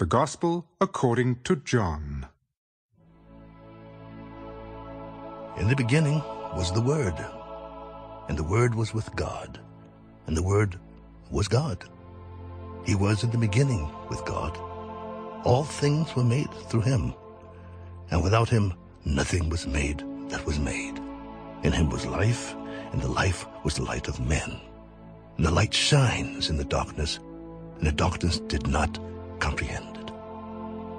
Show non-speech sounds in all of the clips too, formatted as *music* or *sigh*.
The Gospel according to John. In the beginning was the Word, and the Word was with God, and the Word was God. He was in the beginning with God. All things were made through him, and without him nothing was made that was made. In him was life, and the life was the light of men. And the light shines in the darkness, and the darkness did not comprehend.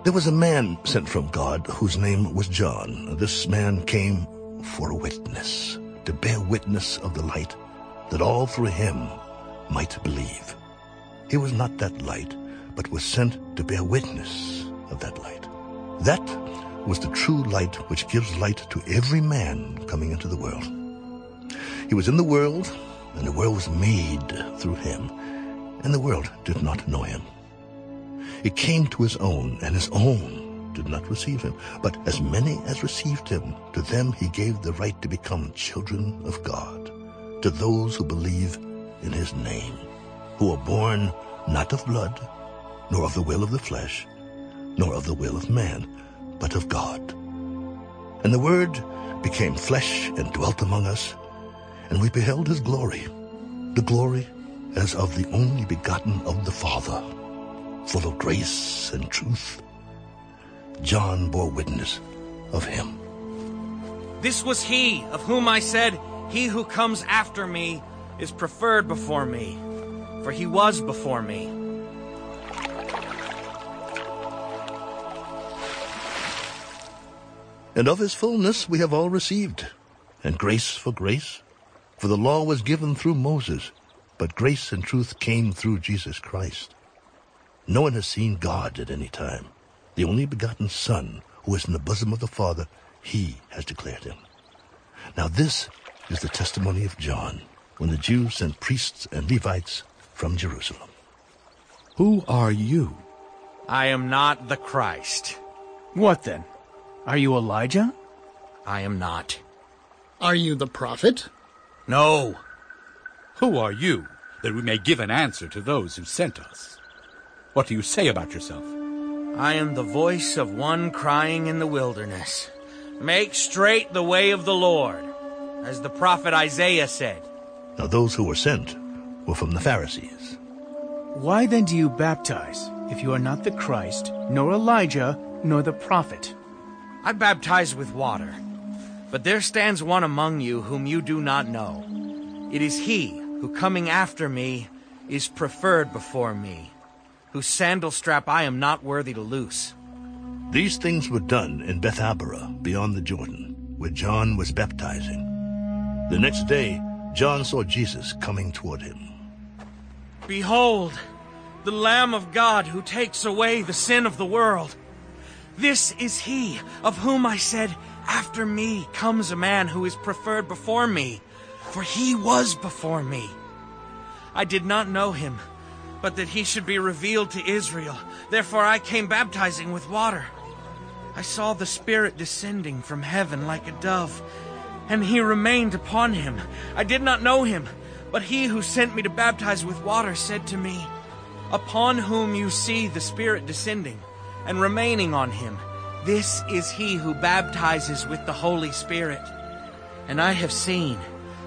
There was a man sent from God whose name was John. This man came for a witness, to bear witness of the light, that all through him might believe. He was not that light, but was sent to bear witness of that light. That was the true light which gives light to every man coming into the world. He was in the world, and the world was made through him, and the world did not know him. It came to his own, and his own did not receive him. But as many as received him, to them he gave the right to become children of God, to those who believe in his name, who are born not of blood, nor of the will of the flesh, nor of the will of man, but of God. And the Word became flesh and dwelt among us, and we beheld his glory, the glory as of the only begotten of the Father, full of grace and truth. John bore witness of him. This was he of whom I said, He who comes after me is preferred before me, for he was before me. And of his fullness we have all received, and grace for grace. For the law was given through Moses, but grace and truth came through Jesus Christ. No one has seen God at any time. The only begotten Son, who is in the bosom of the Father, he has declared him. Now this is the testimony of John, when the Jews sent priests and Levites from Jerusalem. Who are you? I am not the Christ. What then? Are you Elijah? I am not. Are you the prophet? No. Who are you, that we may give an answer to those who sent us? What do you say about yourself? I am the voice of one crying in the wilderness. Make straight the way of the Lord, as the prophet Isaiah said. Now those who were sent were from the Pharisees. Why then do you baptize, if you are not the Christ, nor Elijah, nor the prophet? I baptize with water, but there stands one among you whom you do not know. It is he who coming after me is preferred before me, whose sandal strap I am not worthy to loose. These things were done in Bethabara, beyond the Jordan, where John was baptizing. The next day, John saw Jesus coming toward him. Behold, the Lamb of God who takes away the sin of the world. This is he of whom I said, After me comes a man who is preferred before me, for he was before me. I did not know him, but that he should be revealed to Israel. Therefore I came baptizing with water. I saw the Spirit descending from heaven like a dove, and he remained upon him. I did not know him, but he who sent me to baptize with water said to me, Upon whom you see the Spirit descending and remaining on him, this is he who baptizes with the Holy Spirit. And I have seen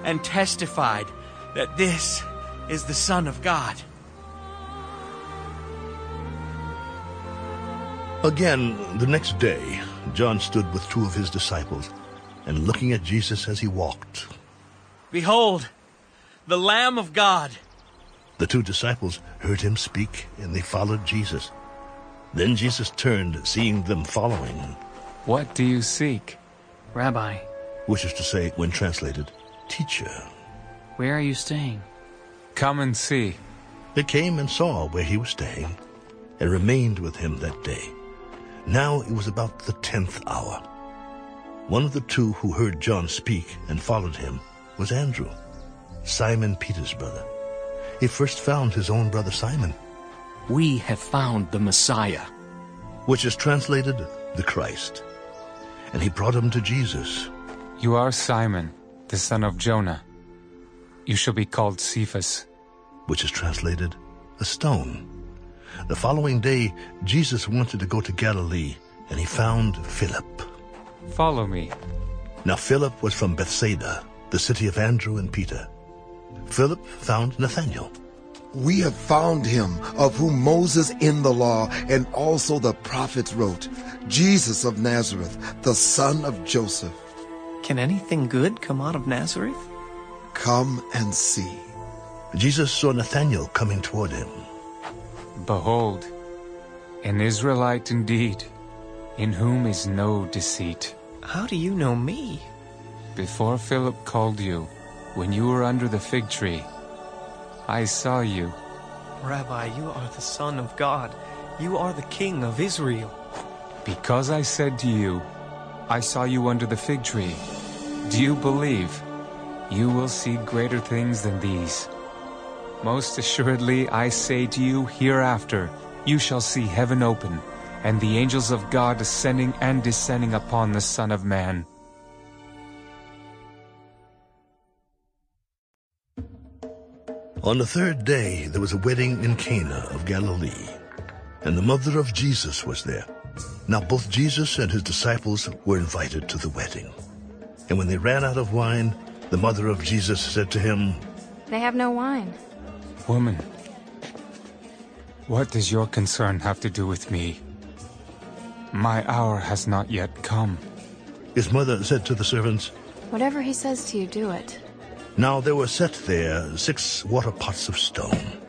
and testified that this is the Son of God. Again, the next day, John stood with two of his disciples, and looking at Jesus as he walked. Behold, the Lamb of God. The two disciples heard him speak, and they followed Jesus. Then Jesus turned, seeing them following, What do you seek? Rabbi, which is to say, when translated, teacher. where are you staying? Come and see. They came and saw where he was staying, and remained with him that day. Now it was about the tenth hour. One of the two who heard John speak and followed him was Andrew, Simon Peter's brother. He first found his own brother Simon, We have found the Messiah. which is translated the Christ. And he brought him to Jesus. You are Simon, the son of Jonah. You shall be called Cephas. which is translated a stone. The following day, Jesus wanted to go to Galilee, and he found Philip. Follow me. Now Philip was from Bethsaida, the city of Andrew and Peter. Philip found Nathanael. We have found him of whom Moses in the law and also the prophets wrote, Jesus of Nazareth, the son of Joseph. Can anything good come out of Nazareth? Come and see. Jesus saw Nathanael coming toward him. Behold, an Israelite indeed, in whom is no deceit. How do you know me? Before Philip called you, when you were under the fig tree, I saw you. Rabbi, you are the Son of God. You are the King of Israel. Because I said to you, I saw you under the fig tree. Do you believe? You will see greater things than these. Most assuredly, I say to you, hereafter you shall see heaven open, and the angels of God ascending and descending upon the Son of Man. On the third day, there was a wedding in Cana of Galilee, and the mother of Jesus was there. Now both Jesus and his disciples were invited to the wedding. And when they ran out of wine, the mother of Jesus said to him, They have no wine. Woman, what does your concern have to do with me? My hour has not yet come. His mother said to the servants, Whatever he says to you, do it. Now there were set there six water pots of stone,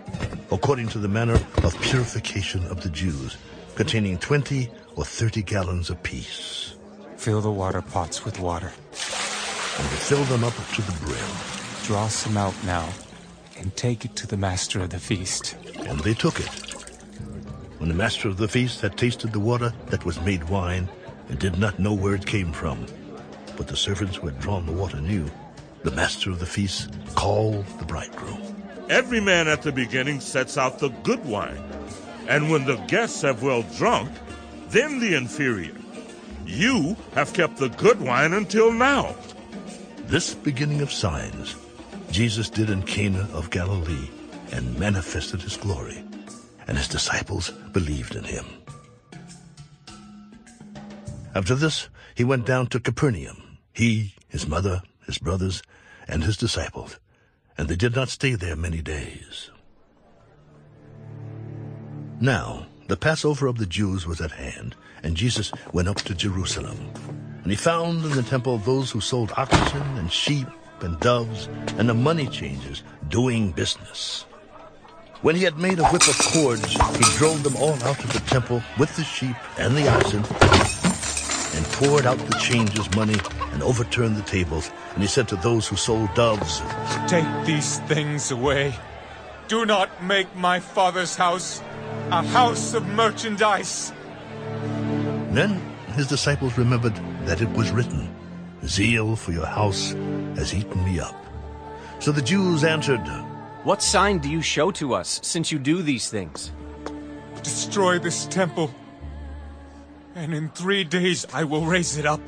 according to the manner of purification of the Jews, containing twenty or thirty gallons apiece. Fill the water pots with water. And fill them up to the brim. Draw some out now, and take it to the master of the feast. And they took it. When the master of the feast had tasted the water that was made wine, and did not know where it came from, but the servants who had drawn the water knew, the master of the feast called the bridegroom. Every man at the beginning sets out the good wine, and when the guests have well drunk, then the inferior. You have kept the good wine until now. This beginning of signs Jesus did in Cana of Galilee and manifested his glory, and his disciples believed in him. After this, he went down to Capernaum, he, his mother, his brothers, and his disciples, and they did not stay there many days. Now, the Passover of the Jews was at hand, and Jesus went up to Jerusalem. And he found in the temple those who sold oxen and sheep and doves and the money changers doing business. When he had made a whip of cords, he drove them all out of the temple with the sheep and the oxen, and poured out the changers' money and overturned the tables. And he said to those who sold doves, Take these things away. Do not make my father's house a house of merchandise. Then his disciples remembered that it was written, Zeal for your house has eaten me up. So the Jews answered, What sign do you show to us, since you do these things? Destroy this temple, and in three days I will raise it up.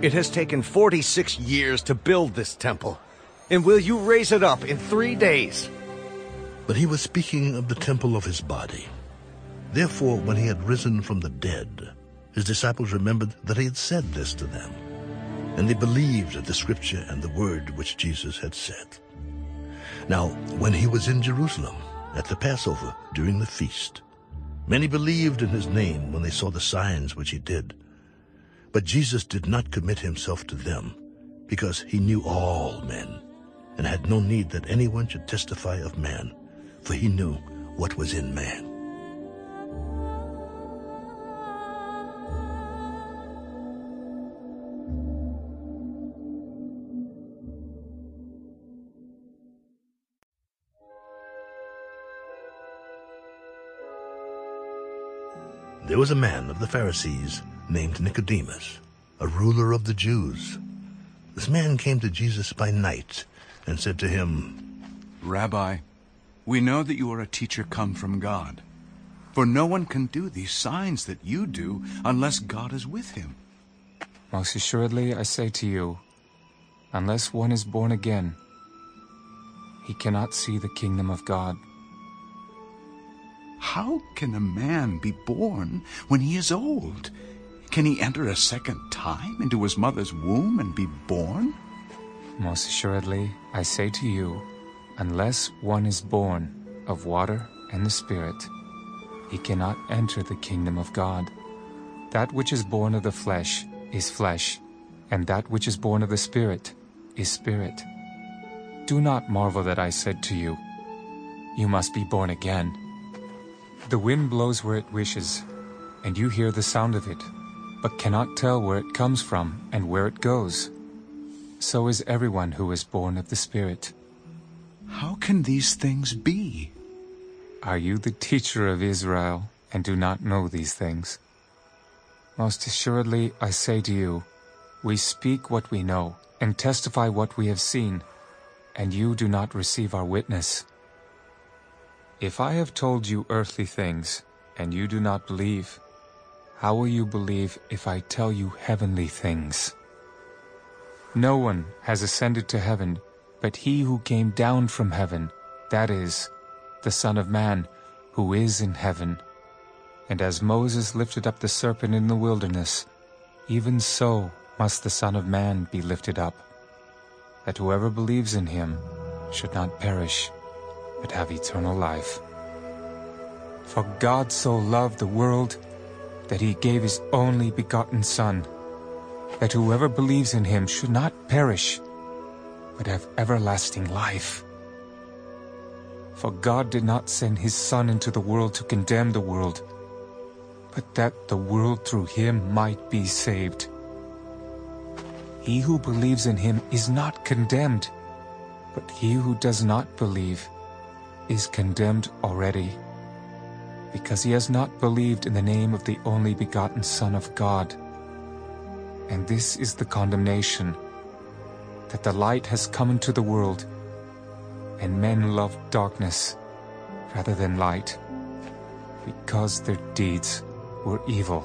It has taken 46 years to build this temple. And will you raise it up in three days? But he was speaking of the temple of his body. Therefore, when he had risen from the dead, his disciples remembered that he had said this to them. And they believed at the scripture and the word which Jesus had said. Now, when he was in Jerusalem at the Passover during the feast, many believed in his name when they saw the signs which he did. But Jesus did not commit himself to them, because he knew all men, and had no need that anyone should testify of man, for he knew what was in man. There was a man of the Pharisees named Nicodemus, a ruler of the Jews. This man came to Jesus by night and said to him, Rabbi, we know that you are a teacher come from God. For no one can do these signs that you do unless God is with him. Most assuredly, I say to you, unless one is born again, he cannot see the kingdom of God. How can a man be born when he is old? Can he enter a second time into his mother's womb and be born? Most assuredly, I say to you, unless one is born of water and the Spirit, he cannot enter the kingdom of God. That which is born of the flesh is flesh, and that which is born of the Spirit is spirit. Do not marvel that I said to you, You must be born again. The wind blows where it wishes, and you hear the sound of it, but cannot tell where it comes from and where it goes. So is everyone who is born of the Spirit. How can these things be? Are you the teacher of Israel and do not know these things? Most assuredly, I say to you, we speak what we know and testify what we have seen, and you do not receive our witness. If I have told you earthly things, and you do not believe, how will you believe if I tell you heavenly things? No one has ascended to heaven but he who came down from heaven, that is, the Son of Man, who is in heaven. And as Moses lifted up the serpent in the wilderness, even so must the Son of Man be lifted up, that whoever believes in him should not perish, but have eternal life. For God so loved the world that he gave his only begotten Son, that whoever believes in him should not perish, but have everlasting life. For God did not send his Son into the world to condemn the world, but that the world through him might be saved. He who believes in him is not condemned, but he who does not believe is condemned already, because he has not believed in the name of the only begotten Son of God. And this is the condemnation, that the light has come into the world, and men love darkness rather than light, because their deeds were evil.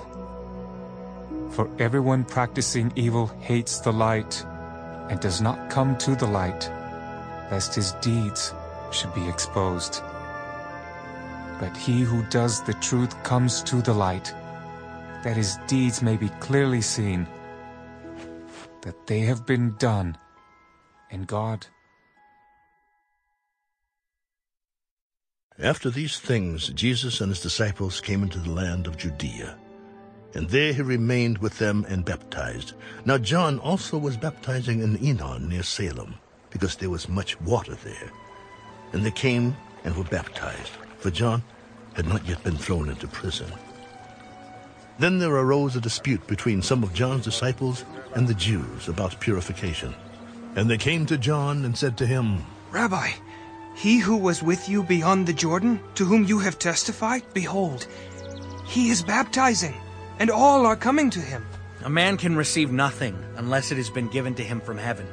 For everyone practicing evil hates the light, and does not come to the light, lest his deeds should be exposed. But he who does the truth comes to the light, that his deeds may be clearly seen, that they have been done in God. After these things, Jesus and his disciples came into the land of Judea, and there he remained with them and baptized. Now John also was baptizing in Aenon near Salim, because there was much water there. And they came and were baptized, for John had not yet been thrown into prison. Then there arose a dispute between some of John's disciples and the Jews about purification. And they came to John and said to him, Rabbi, he who was with you beyond the Jordan, to whom you have testified, behold, he is baptizing, and all are coming to him. A man can receive nothing unless it has been given to him from heaven.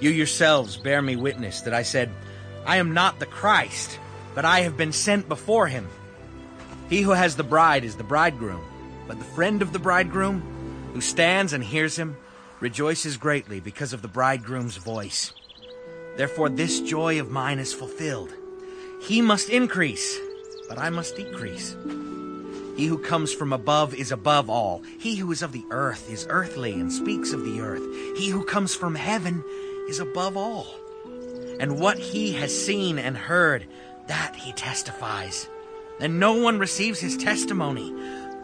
You yourselves bear me witness that I said, I am not the Christ, but I have been sent before him. He who has the bride is the bridegroom, but the friend of the bridegroom, who stands and hears him, rejoices greatly because of the bridegroom's voice. Therefore, this joy of mine is fulfilled. He must increase, but I must decrease. He who comes from above is above all. He who is of the earth is earthly and speaks of the earth. He who comes from heaven is above all. And what he has seen and heard, that he testifies. And no one receives his testimony.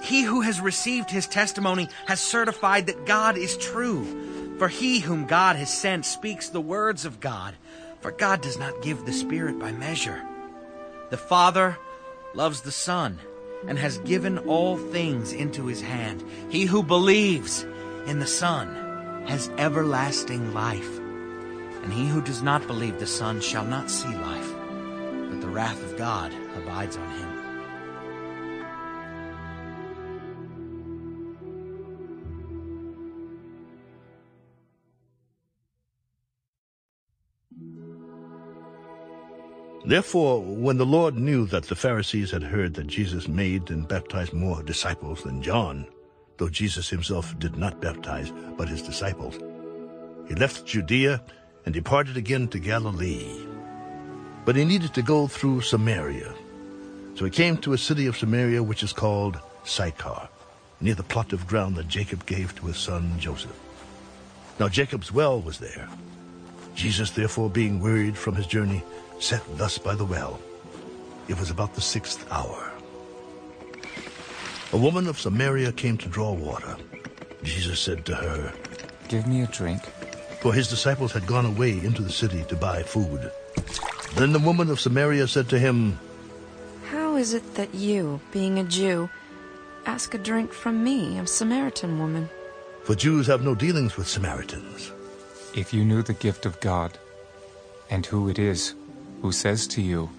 He who has received his testimony has certified that God is true. For he whom God has sent speaks the words of God. For God does not give the Spirit by measure. The Father loves the Son and has given all things into his hand. He who believes in the Son has everlasting life. And he who does not believe the Son shall not see life, but the wrath of God abides on him. Therefore, when the Lord knew that the Pharisees had heard that Jesus made and baptized more disciples than John, though Jesus himself did not baptize, but his disciples, he left Judea and departed again to Galilee. But he needed to go through Samaria. So he came to a city of Samaria which is called Sychar, near the plot of ground that Jacob gave to his son Joseph. Now Jacob's well was there. Jesus, therefore, being wearied from his journey, sat thus by the well. It was about the sixth hour. A woman of Samaria came to draw water. Jesus said to her, Give me a drink. For his disciples had gone away into the city to buy food. Then the woman of Samaria said to him, How is it that you, being a Jew, ask a drink from me, a Samaritan woman? For Jews have no dealings with Samaritans. If you knew the gift of God, and who it is who says to you,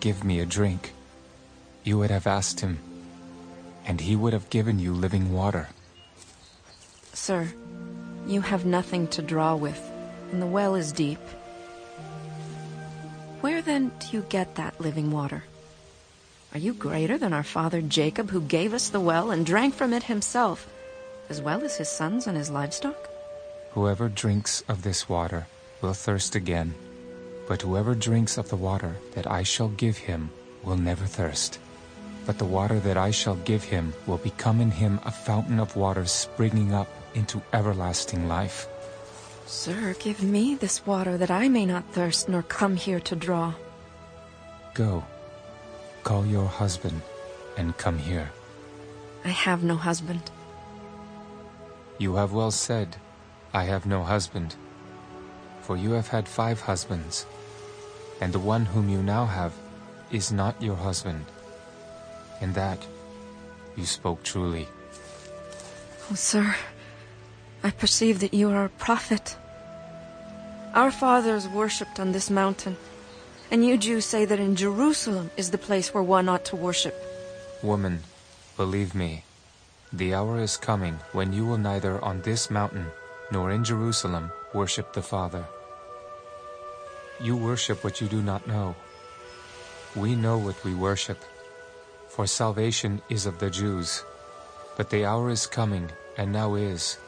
Give me a drink, you would have asked him, and he would have given you living water. Sir, you have nothing to draw with, and the well is deep. Where then do you get that living water? Are you greater than our father Jacob, who gave us the well and drank from it himself, as well as his sons and his livestock? Whoever drinks of this water will thirst again, but whoever drinks of the water that I shall give him will never thirst. But the water that I shall give him will become in him a fountain of water springing up into everlasting life. Sir, give me this water that I may not thirst nor come here to draw. Go, call your husband, and come here. I have no husband. You have well said, I have no husband. For you have had five husbands, and the one whom you now have is not your husband. In that you spoke truly. Oh, sir, I perceive that you are a prophet. Our fathers worshipped on this mountain, and you Jews say that in Jerusalem is the place where one ought to worship. Woman, believe me, the hour is coming when you will neither on this mountain nor in Jerusalem worship the Father. You worship what you do not know. We know what we worship, for salvation is of the Jews. But the hour is coming, and now is,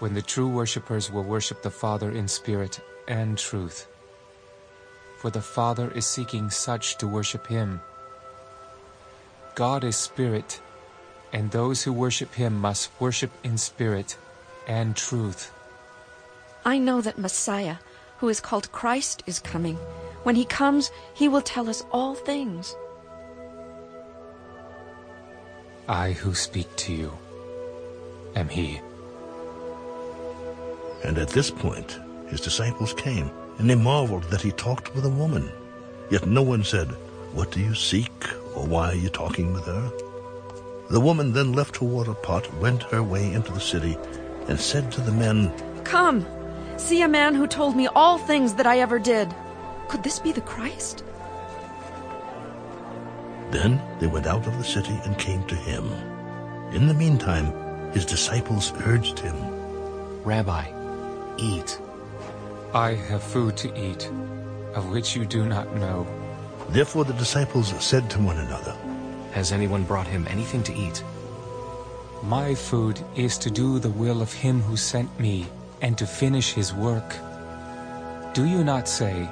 when the true worshippers will worship the Father in spirit and truth. For the Father is seeking such to worship him. God is spirit, and those who worship him must worship in spirit and truth. I know that Messiah, who is called Christ, is coming. When he comes, he will tell us all things. I who speak to you am he. And at this point, his disciples came, and they marveled that he talked with a woman. Yet no one said, What do you seek, or why are you talking with her? The woman then left her water pot, went her way into the city, and said to the men, Come, see a man who told me all things that I ever did. Could this be the Christ? Then they went out of the city and came to him. In the meantime, his disciples urged him, Rabbi, eat. I have food to eat, of which you do not know. Therefore the disciples said to one another, Has anyone brought him anything to eat? My food is to do the will of him who sent me, and to finish his work. Do you not say,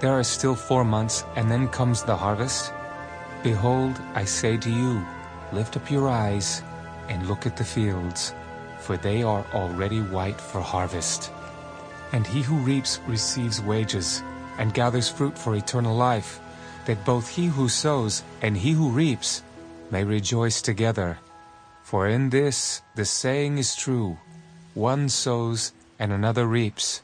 There are still four months, and then comes the harvest? Behold, I say to you, lift up your eyes, and look at the fields, for they are already white for harvest. And he who reaps receives wages, and gathers fruit for eternal life, that both he who sows and he who reaps may rejoice together. For in this the saying is true, one sows and another reaps.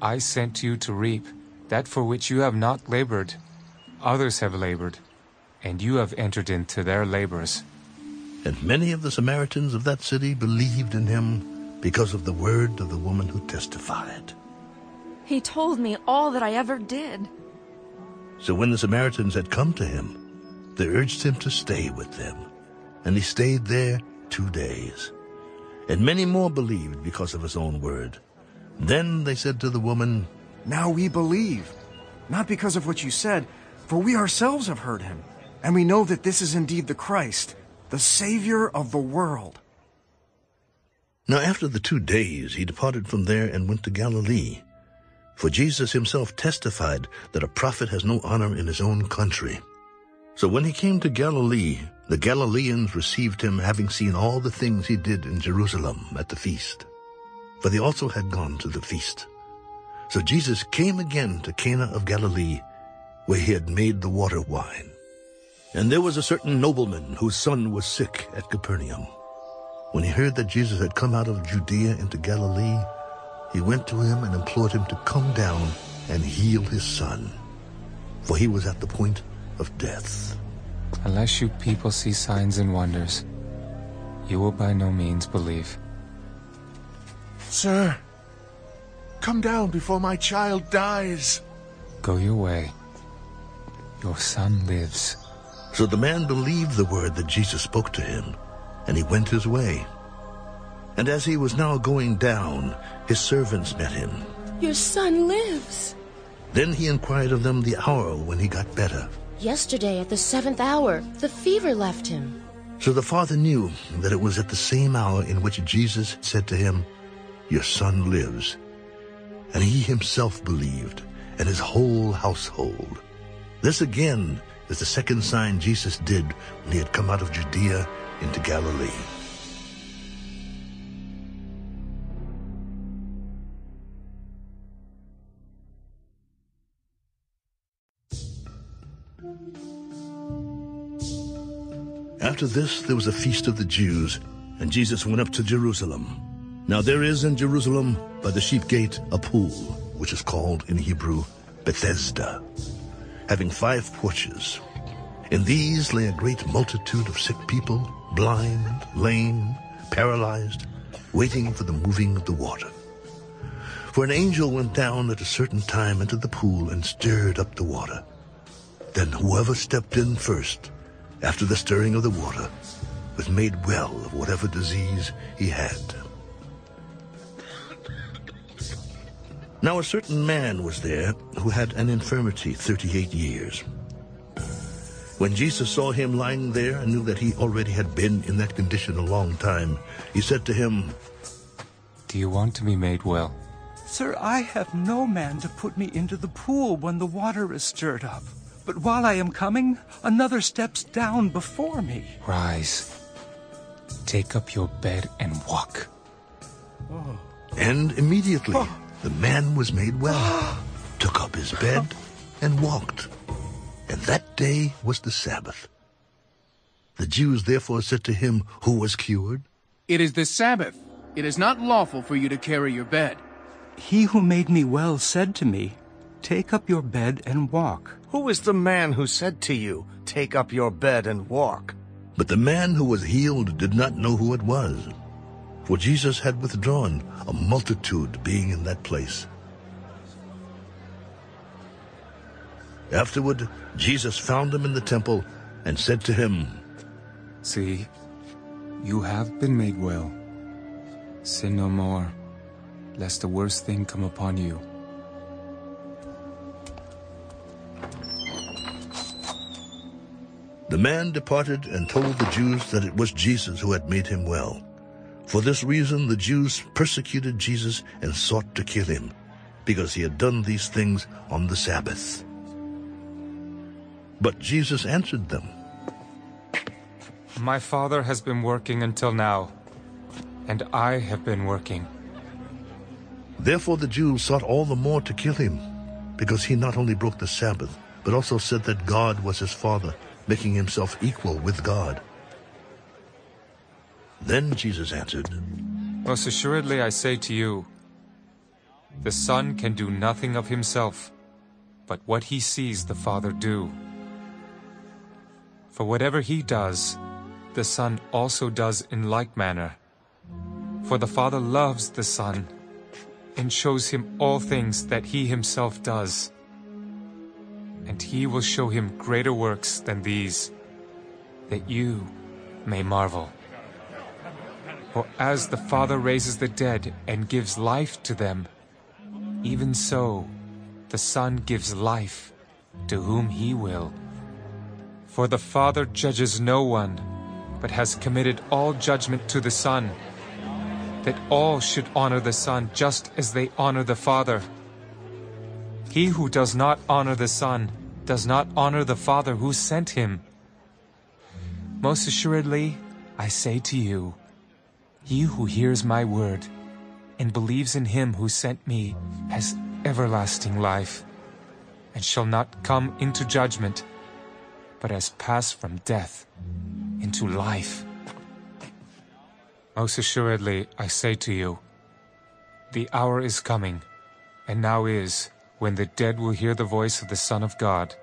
I sent you to reap that for which you have not labored. Others have labored, and you have entered into their labors. And many of the Samaritans of that city believed in him because of the word of the woman who testified. He told me all that I ever did. So when the Samaritans had come to him, they urged him to stay with them. And he stayed there two days. And many more believed because of his own word. Then they said to the woman, Now we believe, not because of what you said, for we ourselves have heard him, and we know that this is indeed the Christ, the Savior of the world. Now after the two days he departed from there and went to Galilee. For Jesus himself testified that a prophet has no honor in his own country. So when he came to Galilee, the Galileans received him, having seen all the things he did in Jerusalem at the feast. For they also had gone to the feast. So Jesus came again to Cana of Galilee, where he had made the water wine. And there was a certain nobleman whose son was sick at Capernaum. When he heard that Jesus had come out of Judea into Galilee, he went to him and implored him to come down and heal his son, for he was at the point of death. Unless you people see signs and wonders, you will by no means believe. Sir, come down before my child dies. Go your way. Your son lives. So the man believed the word that Jesus spoke to him, and he went his way. And as he was now going down, his servants met him. Your son lives. Then he inquired of them the hour when he got better. Yesterday at the seventh hour, the fever left him. So the father knew that it was at the same hour in which Jesus said to him, Your son lives. And he himself believed, and his whole household. This again is the second sign Jesus did when he had come out of Judea into Galilee. After this, there was a feast of the Jews, and Jesus went up to Jerusalem. Now there is in Jerusalem, by the sheep gate, a pool, which is called in Hebrew Bethesda, having five porches. In these lay a great multitude of sick people, blind, lame, paralyzed, waiting for the moving of the water. For an angel went down at a certain time into the pool and stirred up the water. Then whoever stepped in first, after the stirring of the water, was made well of whatever disease he had. Now a certain man was there who had an infirmity thirty-eight years. When Jesus saw him lying there and knew that he already had been in that condition a long time, he said to him, Do you want to be made well? Sir, I have no man to put me into the pool when the water is stirred up. But while I am coming, another steps down before me. Rise. Take up your bed and walk. Oh. And immediately the man was made well, *gasps* took up his bed, and walked. And that day was the Sabbath. The Jews therefore said to him who was cured, It is the Sabbath. It is not lawful for you to carry your bed. He who made me well said to me, Take up your bed and walk. Who is the man who said to you, Take up your bed and walk? But the man who was healed did not know who it was, for Jesus had withdrawn, a multitude being in that place. Afterward, Jesus found him in the temple and said to him, See, you have been made well. Sin no more, lest the worst thing come upon you. The man departed and told the Jews that it was Jesus who had made him well. For this reason the Jews persecuted Jesus and sought to kill him, because he had done these things on the Sabbath. But Jesus answered them, My Father has been working until now, and I have been working. Therefore the Jews sought all the more to kill him, because he not only broke the Sabbath, but also said that God was his Father, making himself equal with God. Then Jesus answered, Most assuredly I say to you, the Son can do nothing of himself, but what he sees the Father do. For whatever he does, the Son also does in like manner. For the Father loves the Son, and shows him all things that he himself does. And he will show him greater works than these, that you may marvel. For as the Father raises the dead and gives life to them, even so the Son gives life to whom he will. For the Father judges no one, but has committed all judgment to the Son, that all should honor the Son just as they honor the Father. He who does not honor the Son does not honor the Father who sent him. Most assuredly, I say to you, he who hears my word and believes in him who sent me has everlasting life, and shall not come into judgment, but has passed from death into life. Most assuredly, I say to you, the hour is coming, and now is, when the dead will hear the voice of the Son of God,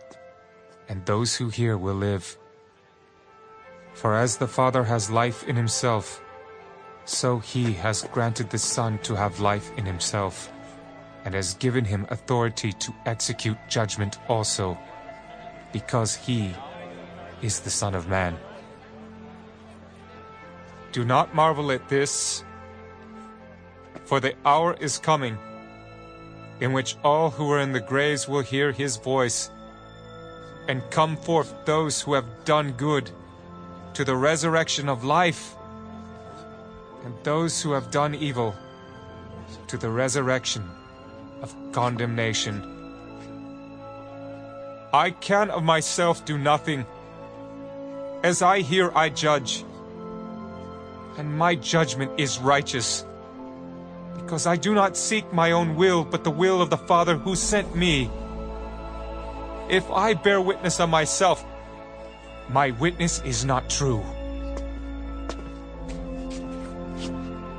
and those who hear will live. For as the Father has life in himself, so he has granted the Son to have life in himself, and has given him authority to execute judgment also, because he is the Son of Man. Do not marvel at this, for the hour is coming, in which all who are in the graves will hear his voice, and come forth those who have done good to the resurrection of life, and those who have done evil to the resurrection of condemnation. I can of myself do nothing. As I hear, I judge. And my judgment is righteous, because I do not seek my own will, but the will of the Father who sent me. If I bear witness of myself, my witness is not true.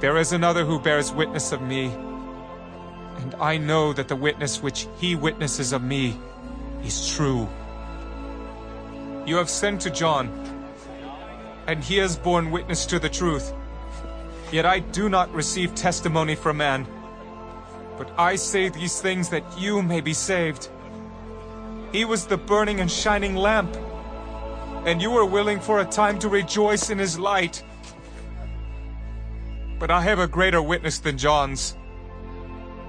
There is another who bears witness of me, and I know that the witness which he witnesses of me is true. You have sent to John, and he has borne witness to the truth. Yet I do not receive testimony from man, but I say these things that you may be saved. He was the burning and shining lamp, and you were willing for a time to rejoice in his light. But I have a greater witness than John's.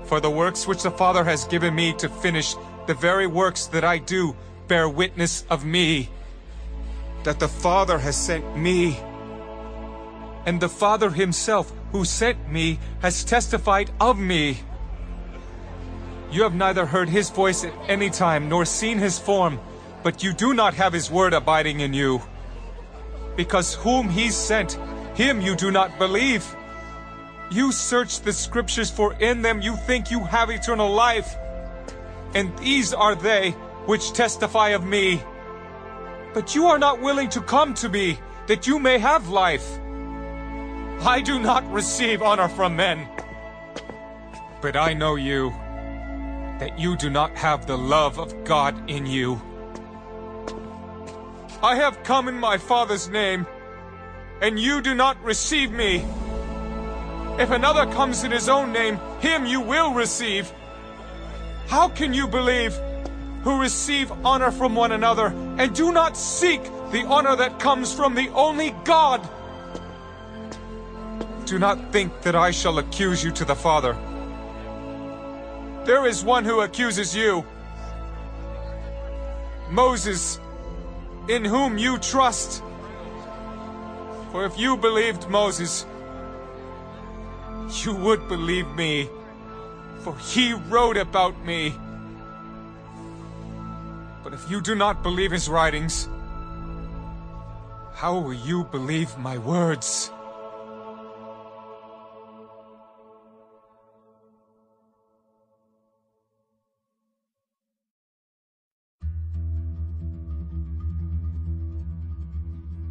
For the works which the Father has given me to finish, the very works that I do, bear witness of me. That the Father has sent me. And the Father himself, who sent me, has testified of me. You have neither heard his voice at any time, nor seen his form, but you do not have his word abiding in you. Because whom he sent, him you do not believe. You search the scriptures, for in them you think you have eternal life. And these are they which testify of me. But you are not willing to come to me, that you may have life. I do not receive honor from men. But I know you, that you do not have the love of God in you. I have come in my Father's name, and you do not receive me. If another comes in his own name, him you will receive. How can you believe, who receive honor from one another, and do not seek the honor that comes from the only God? Do not think that I shall accuse you to the Father. There is one who accuses you. Moses, in whom you trust. For if you believed Moses, you would believe me, for he wrote about me. But if you do not believe his writings, how will you believe my words?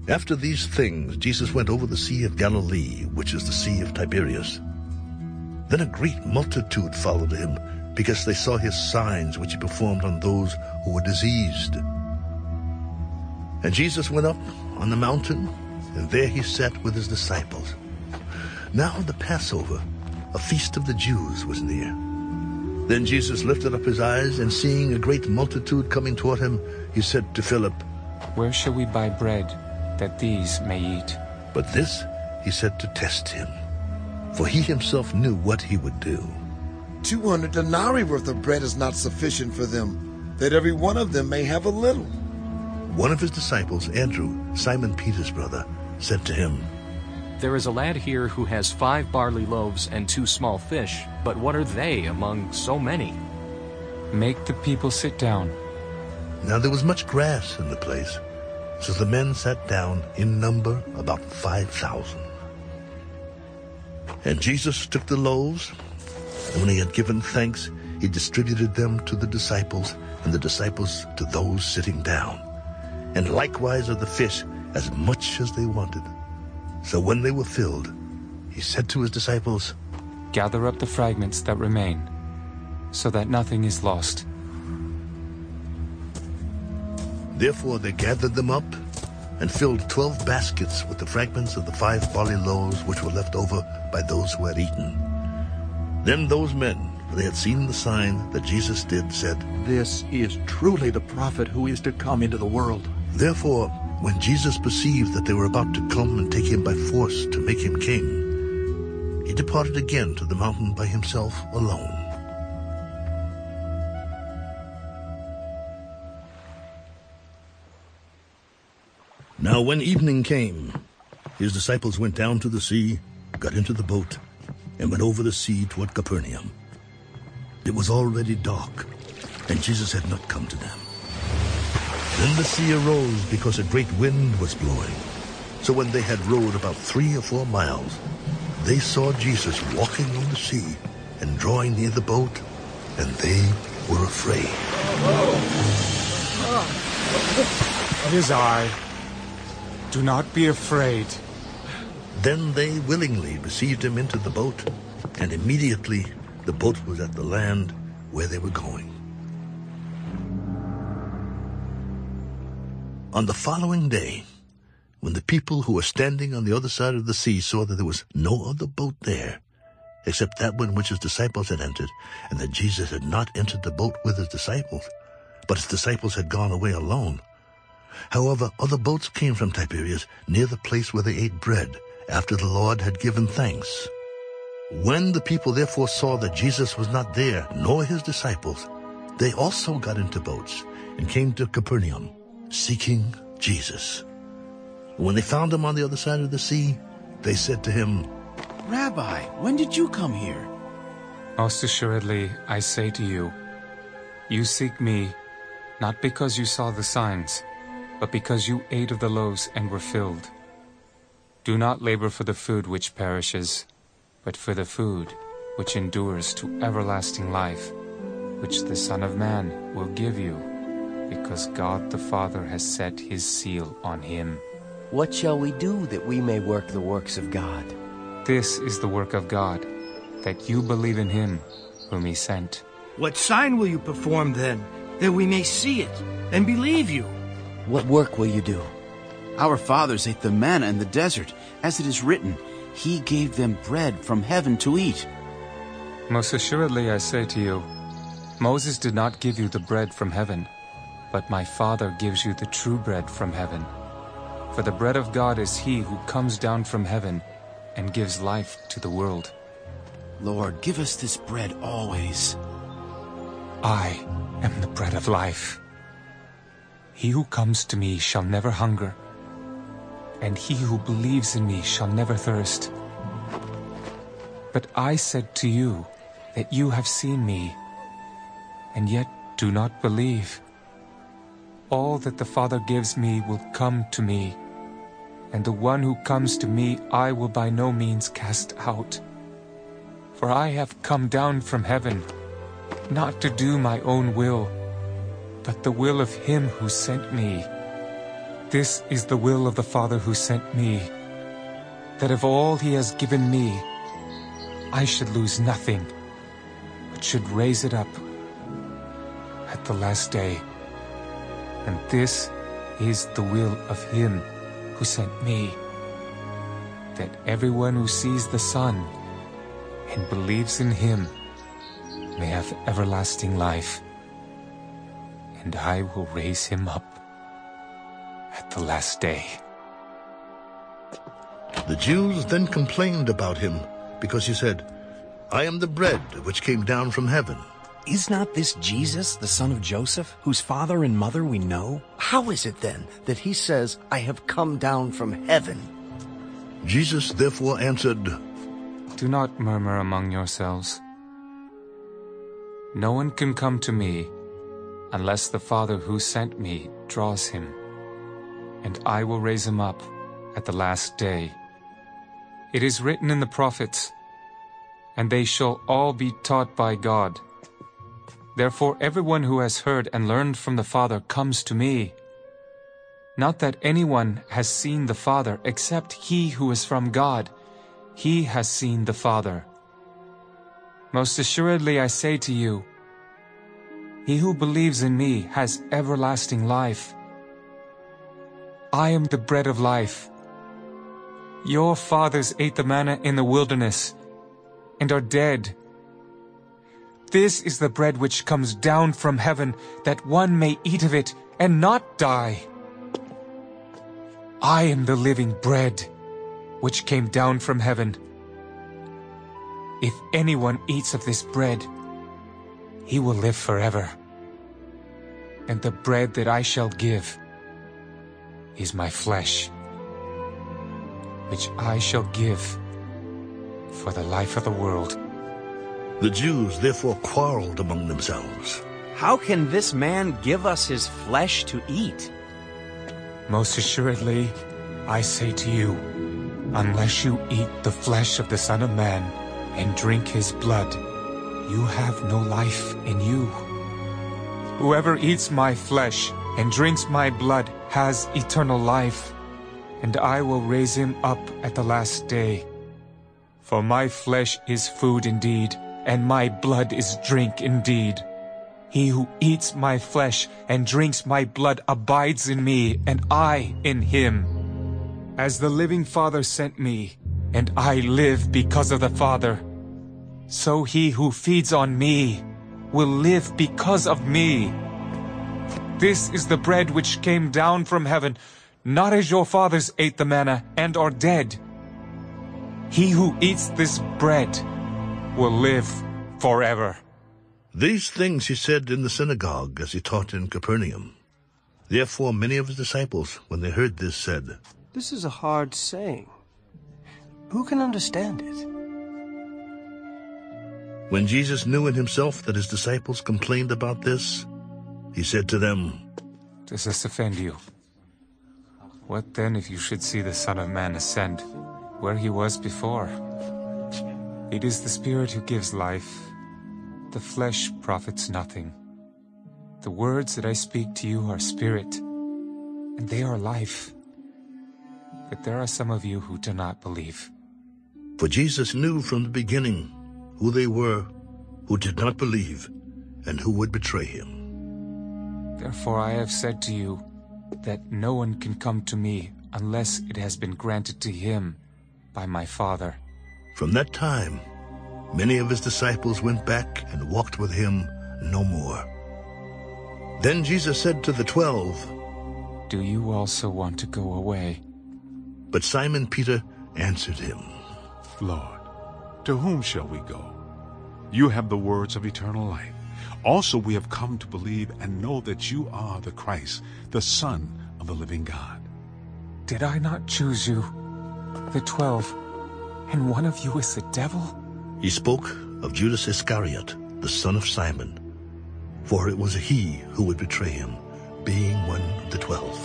After these things, Jesus went over the Sea of Galilee, which is the Sea of Tiberias. Then a great multitude followed him, because they saw his signs which he performed on those who were diseased. And Jesus went up on the mountain, and there he sat with his disciples. Now the Passover, a feast of the Jews, was near. Then Jesus lifted up his eyes, and seeing a great multitude coming toward him, he said to Philip, Where shall we buy bread that these may eat? But this he said to test him, for he himself knew what he would do. Two hundred denarii worth of bread is not sufficient for them, that every one of them may have a little. One of his disciples, Andrew, Simon Peter's brother, said to him, There is a lad here who has five barley loaves and two small fish, but what are they among so many? Make the people sit down. Now there was much grass in the place, so the men sat down in number about five thousand. And Jesus took the loaves, and when he had given thanks, he distributed them to the disciples, and the disciples to those sitting down, and likewise of the fish as much as they wanted. So when they were filled, he said to his disciples, Gather up the fragments that remain, so that nothing is lost. Therefore they gathered them up and filled twelve baskets with the fragments of the five barley loaves which were left over by those who had eaten. Then those men, for they had seen the sign that Jesus did, said, This is truly the prophet who is to come into the world. Therefore, when Jesus perceived that they were about to come and take him by force to make him king, he departed again to the mountain by himself alone. Now when evening came, his disciples went down to the sea, got into the boat, and went over the sea toward Capernaum. It was already dark, and Jesus had not come to them. Then the sea arose because a great wind was blowing. So when they had rowed about three or four miles, they saw Jesus walking on the sea and drawing near the boat, and they were afraid. It is I. Do not be afraid. Then they willingly received him into the boat, and immediately the boat was at the land where they were going. On the following day, when the people who were standing on the other side of the sea saw that there was no other boat there, except that one which his disciples had entered, and that Jesus had not entered the boat with his disciples, but his disciples had gone away alone. However, other boats came from Tiberias near the place where they ate bread, after the Lord had given thanks. When the people therefore saw that Jesus was not there, nor his disciples, they also got into boats and came to Capernaum, seeking Jesus. When they found him on the other side of the sea, they said to him, Rabbi, when did you come here? Most assuredly, I say to you, you seek me not because you saw the signs, but because you ate of the loaves and were filled. Do not labor for the food which perishes, but for the food which endures to everlasting life, which the Son of Man will give you, because God the Father has set his seal on him. What shall we do that we may work the works of God? This is the work of God, that you believe in him whom he sent. What sign will you perform then, that we may see it and believe you? What work will you do? Our fathers ate the manna in the desert, as it is written, He gave them bread from heaven to eat. Most assuredly I say to you, Moses did not give you the bread from heaven, but my Father gives you the true bread from heaven. For the bread of God is he who comes down from heaven and gives life to the world. Lord, give us this bread always. I am the bread of life. He who comes to me shall never hunger, and he who believes in me shall never thirst. But I said to you that you have seen me, and yet do not believe. All that the Father gives me will come to me, and the one who comes to me I will by no means cast out. For I have come down from heaven, not to do my own will, but the will of him who sent me. This is the will of the Father who sent me, that of all he has given me, I should lose nothing, but should raise it up at the last day. And this is the will of him who sent me, that everyone who sees the Son and believes in him may have everlasting life, and I will raise him up at the last day. The Jews then complained about him because he said, I am the bread which came down from heaven. Is not this Jesus, the son of Joseph, whose father and mother we know? How is it then that he says, I have come down from heaven? Jesus therefore answered, Do not murmur among yourselves. No one can come to me unless the Father who sent me draws him. And I will raise him up at the last day. It is written in the prophets, and they shall all be taught by God. Therefore everyone who has heard and learned from the Father comes to me. Not that anyone has seen the Father except he who is from God. He has seen the Father. Most assuredly I say to you, he who believes in me has everlasting life. I am the bread of life. Your fathers ate the manna in the wilderness and are dead. This is the bread which comes down from heaven, that one may eat of it and not die. I am the living bread which came down from heaven. If anyone eats of this bread, he will live forever. And the bread that I shall give is my flesh, which I shall give for the life of the world. The Jews therefore quarreled among themselves. How can this man give us his flesh to eat? Most assuredly, I say to you, unless you eat the flesh of the Son of Man and drink his blood, you have no life in you. Whoever eats my flesh and drinks my blood has eternal life, and I will raise him up at the last day. For my flesh is food indeed, and my blood is drink indeed. He who eats my flesh and drinks my blood abides in me, and I in him. As the living Father sent me, and I live because of the Father, so he who feeds on me will live because of me. This is the bread which came down from heaven, not as your fathers ate the manna and are dead. He who eats this bread will live forever. These things he said in the synagogue as he taught in Capernaum. Therefore many of his disciples, when they heard this, said, This is a hard saying. Who can understand it? When Jesus knew in himself that his disciples complained about this, he said to them, Does this offend you? What then if you should see the Son of Man ascend where he was before? It is the Spirit who gives life. The flesh profits nothing. The words that I speak to you are spirit, and they are life. But there are some of you who do not believe. For Jesus knew from the beginning who they were who did not believe and who would betray him. Therefore I have said to you that no one can come to me unless it has been granted to him by my Father. From that time, many of his disciples went back and walked with him no more. Then Jesus said to the twelve, Do you also want to go away? But Simon Peter answered him, Lord, to whom shall we go? You have the words of eternal life. Also we have come to believe and know that you are the Christ, the Son of the living God. Did I not choose you, the twelve, and one of you is the devil? He spoke of Judas Iscariot, the son of Simon, for it was he who would betray him, being one of the twelve.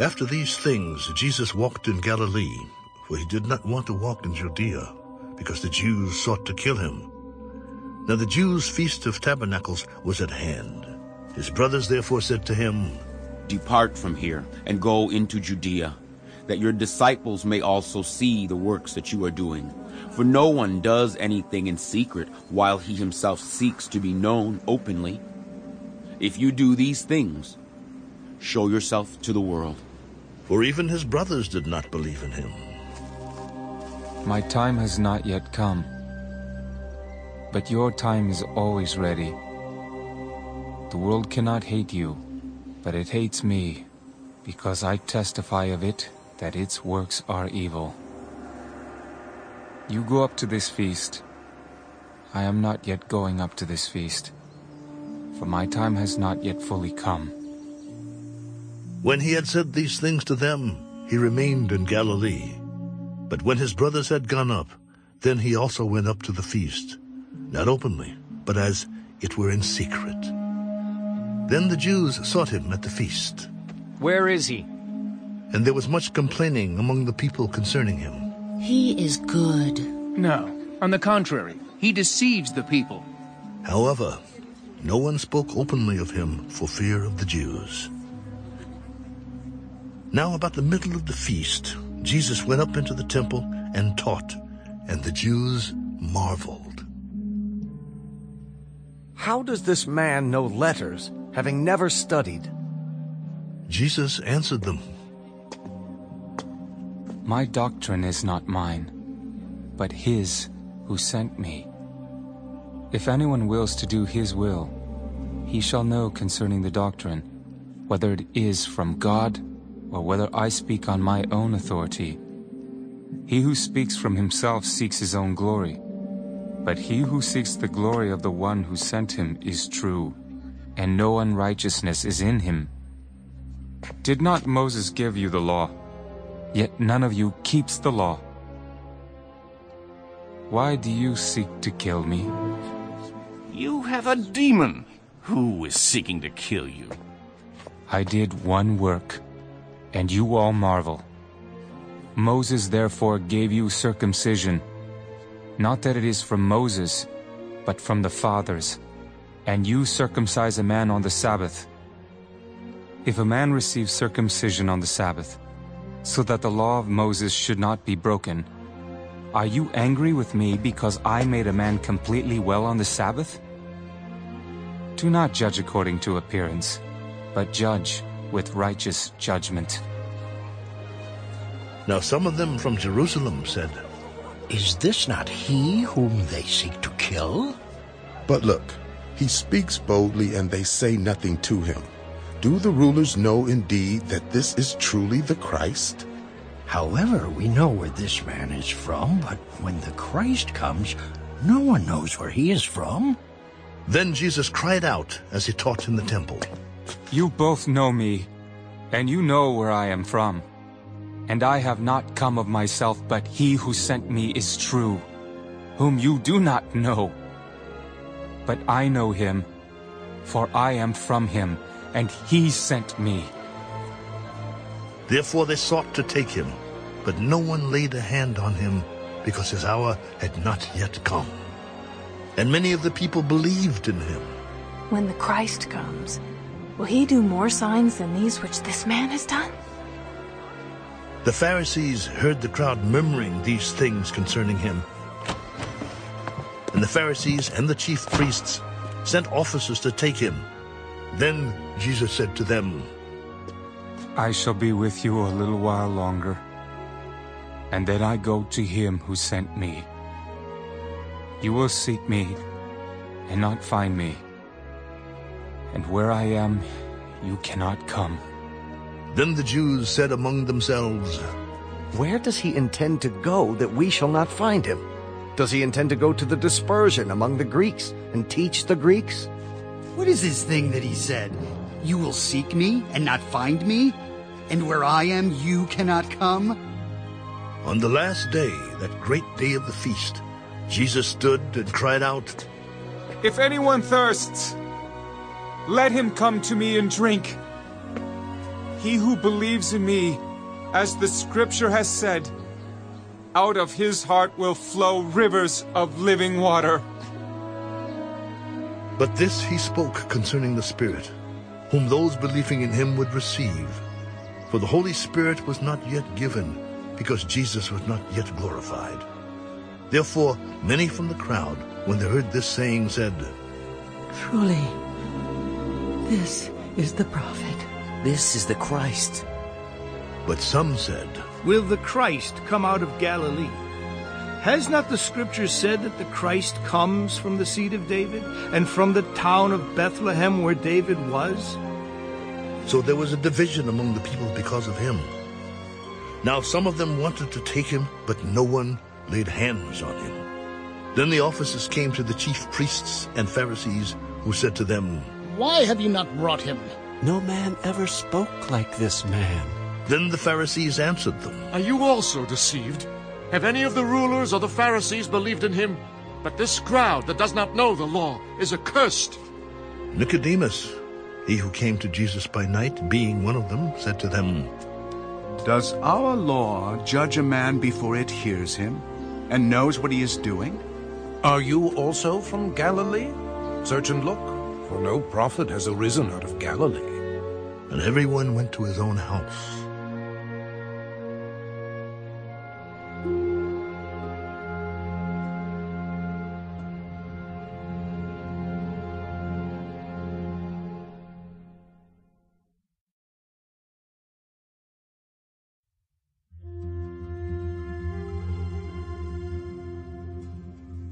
After these things, Jesus walked in Galilee, for he did not want to walk in Judea, because the Jews sought to kill him. Now the Jews' feast of tabernacles was at hand. His brothers therefore said to him, Depart from here, and go into Judea, that your disciples may also see the works that you are doing. For no one does anything in secret while he himself seeks to be known openly. If you do these things, show yourself to the world. For even his brothers did not believe in him. My time has not yet come, but your time is always ready. The world cannot hate you, but it hates me, because I testify of it that its works are evil. You go up to this feast. I am not yet going up to this feast, for my time has not yet fully come. When he had said these things to them, he remained in Galilee. But when his brothers had gone up, Then he also went up to the feast, not openly, but as it were in secret. Then the Jews sought him at the feast. Where is he? And there was much complaining among the people concerning him. He is good. No, on the contrary, he deceives the people. However, no one spoke openly of him for fear of the Jews. Now about the middle of the feast, Jesus went up into the temple and taught, and the Jews marveled. How does this man know letters, having never studied? Jesus answered them, My doctrine is not mine, but his who sent me. If anyone wills to do his will, he shall know concerning the doctrine, whether it is from God, or whether I speak on my own authority. He who speaks from himself seeks his own glory, but he who seeks the glory of the one who sent him is true, and no unrighteousness is in him. Did not Moses give you the law? Yet none of you keeps the law. Why do you seek to kill me? You have a demon. Who is seeking to kill you? I did one work, and you all marvel. Moses therefore gave you circumcision, not that it is from Moses, but from the fathers, and you circumcise a man on the Sabbath. If a man receives circumcision on the Sabbath, so that the law of Moses should not be broken, are you angry with me because I made a man completely well on the Sabbath? Do not judge according to appearance, but judge with righteous judgment. Now some of them from Jerusalem said, Is this not he whom they seek to kill? But look, he speaks boldly and they say nothing to him. Do the rulers know indeed that this is truly the Christ? However, we know where this man is from, but when the Christ comes, no one knows where he is from. Then Jesus cried out as he taught in the temple. You both know me, and you know where I am from. And I have not come of myself, but he who sent me is true, whom you do not know. But I know him, for I am from him, and he sent me. Therefore they sought to take him, but no one laid a hand on him, because his hour had not yet come. And many of the people believed in him. When the Christ comes, will he do more signs than these which this man has done? The Pharisees heard the crowd murmuring these things concerning him. And the Pharisees and the chief priests sent officers to take him. Then Jesus said to them, I shall be with you a little while longer, and then I go to him who sent me. You will seek me and not find me, and where I am, you cannot come. Then the Jews said among themselves, Where does he intend to go that we shall not find him? Does he intend to go to the dispersion among the Greeks and teach the Greeks? What is this thing that he said? You will seek me and not find me? And where I am, you cannot come? On the last day, that great day of the feast, Jesus stood and cried out, If anyone thirsts, let him come to me and drink. He who believes in me, as the scripture has said, out of his heart will flow rivers of living water. But this he spoke concerning the Spirit, whom those believing in him would receive. For the Holy Spirit was not yet given, because Jesus was not yet glorified. Therefore many from the crowd, when they heard this saying, said, Truly, this is the prophet. This is the Christ. But some said, Will the Christ come out of Galilee? Has not the Scripture said that the Christ comes from the seed of David, and from the town of Bethlehem where David was? So there was a division among the people because of him. Now some of them wanted to take him, but no one laid hands on him. Then the officers came to the chief priests and Pharisees, who said to them, Why have you not brought him? No man ever spoke like this man. Then the Pharisees answered them, Are you also deceived? Have any of the rulers or the Pharisees believed in him? But this crowd that does not know the law is accursed. Nicodemus, he who came to Jesus by night, being one of them, said to them, Does our law judge a man before it hears him, and knows what he is doing? Are you also from Galilee? Search and look, for no prophet has arisen out of Galilee. And everyone went to his own house.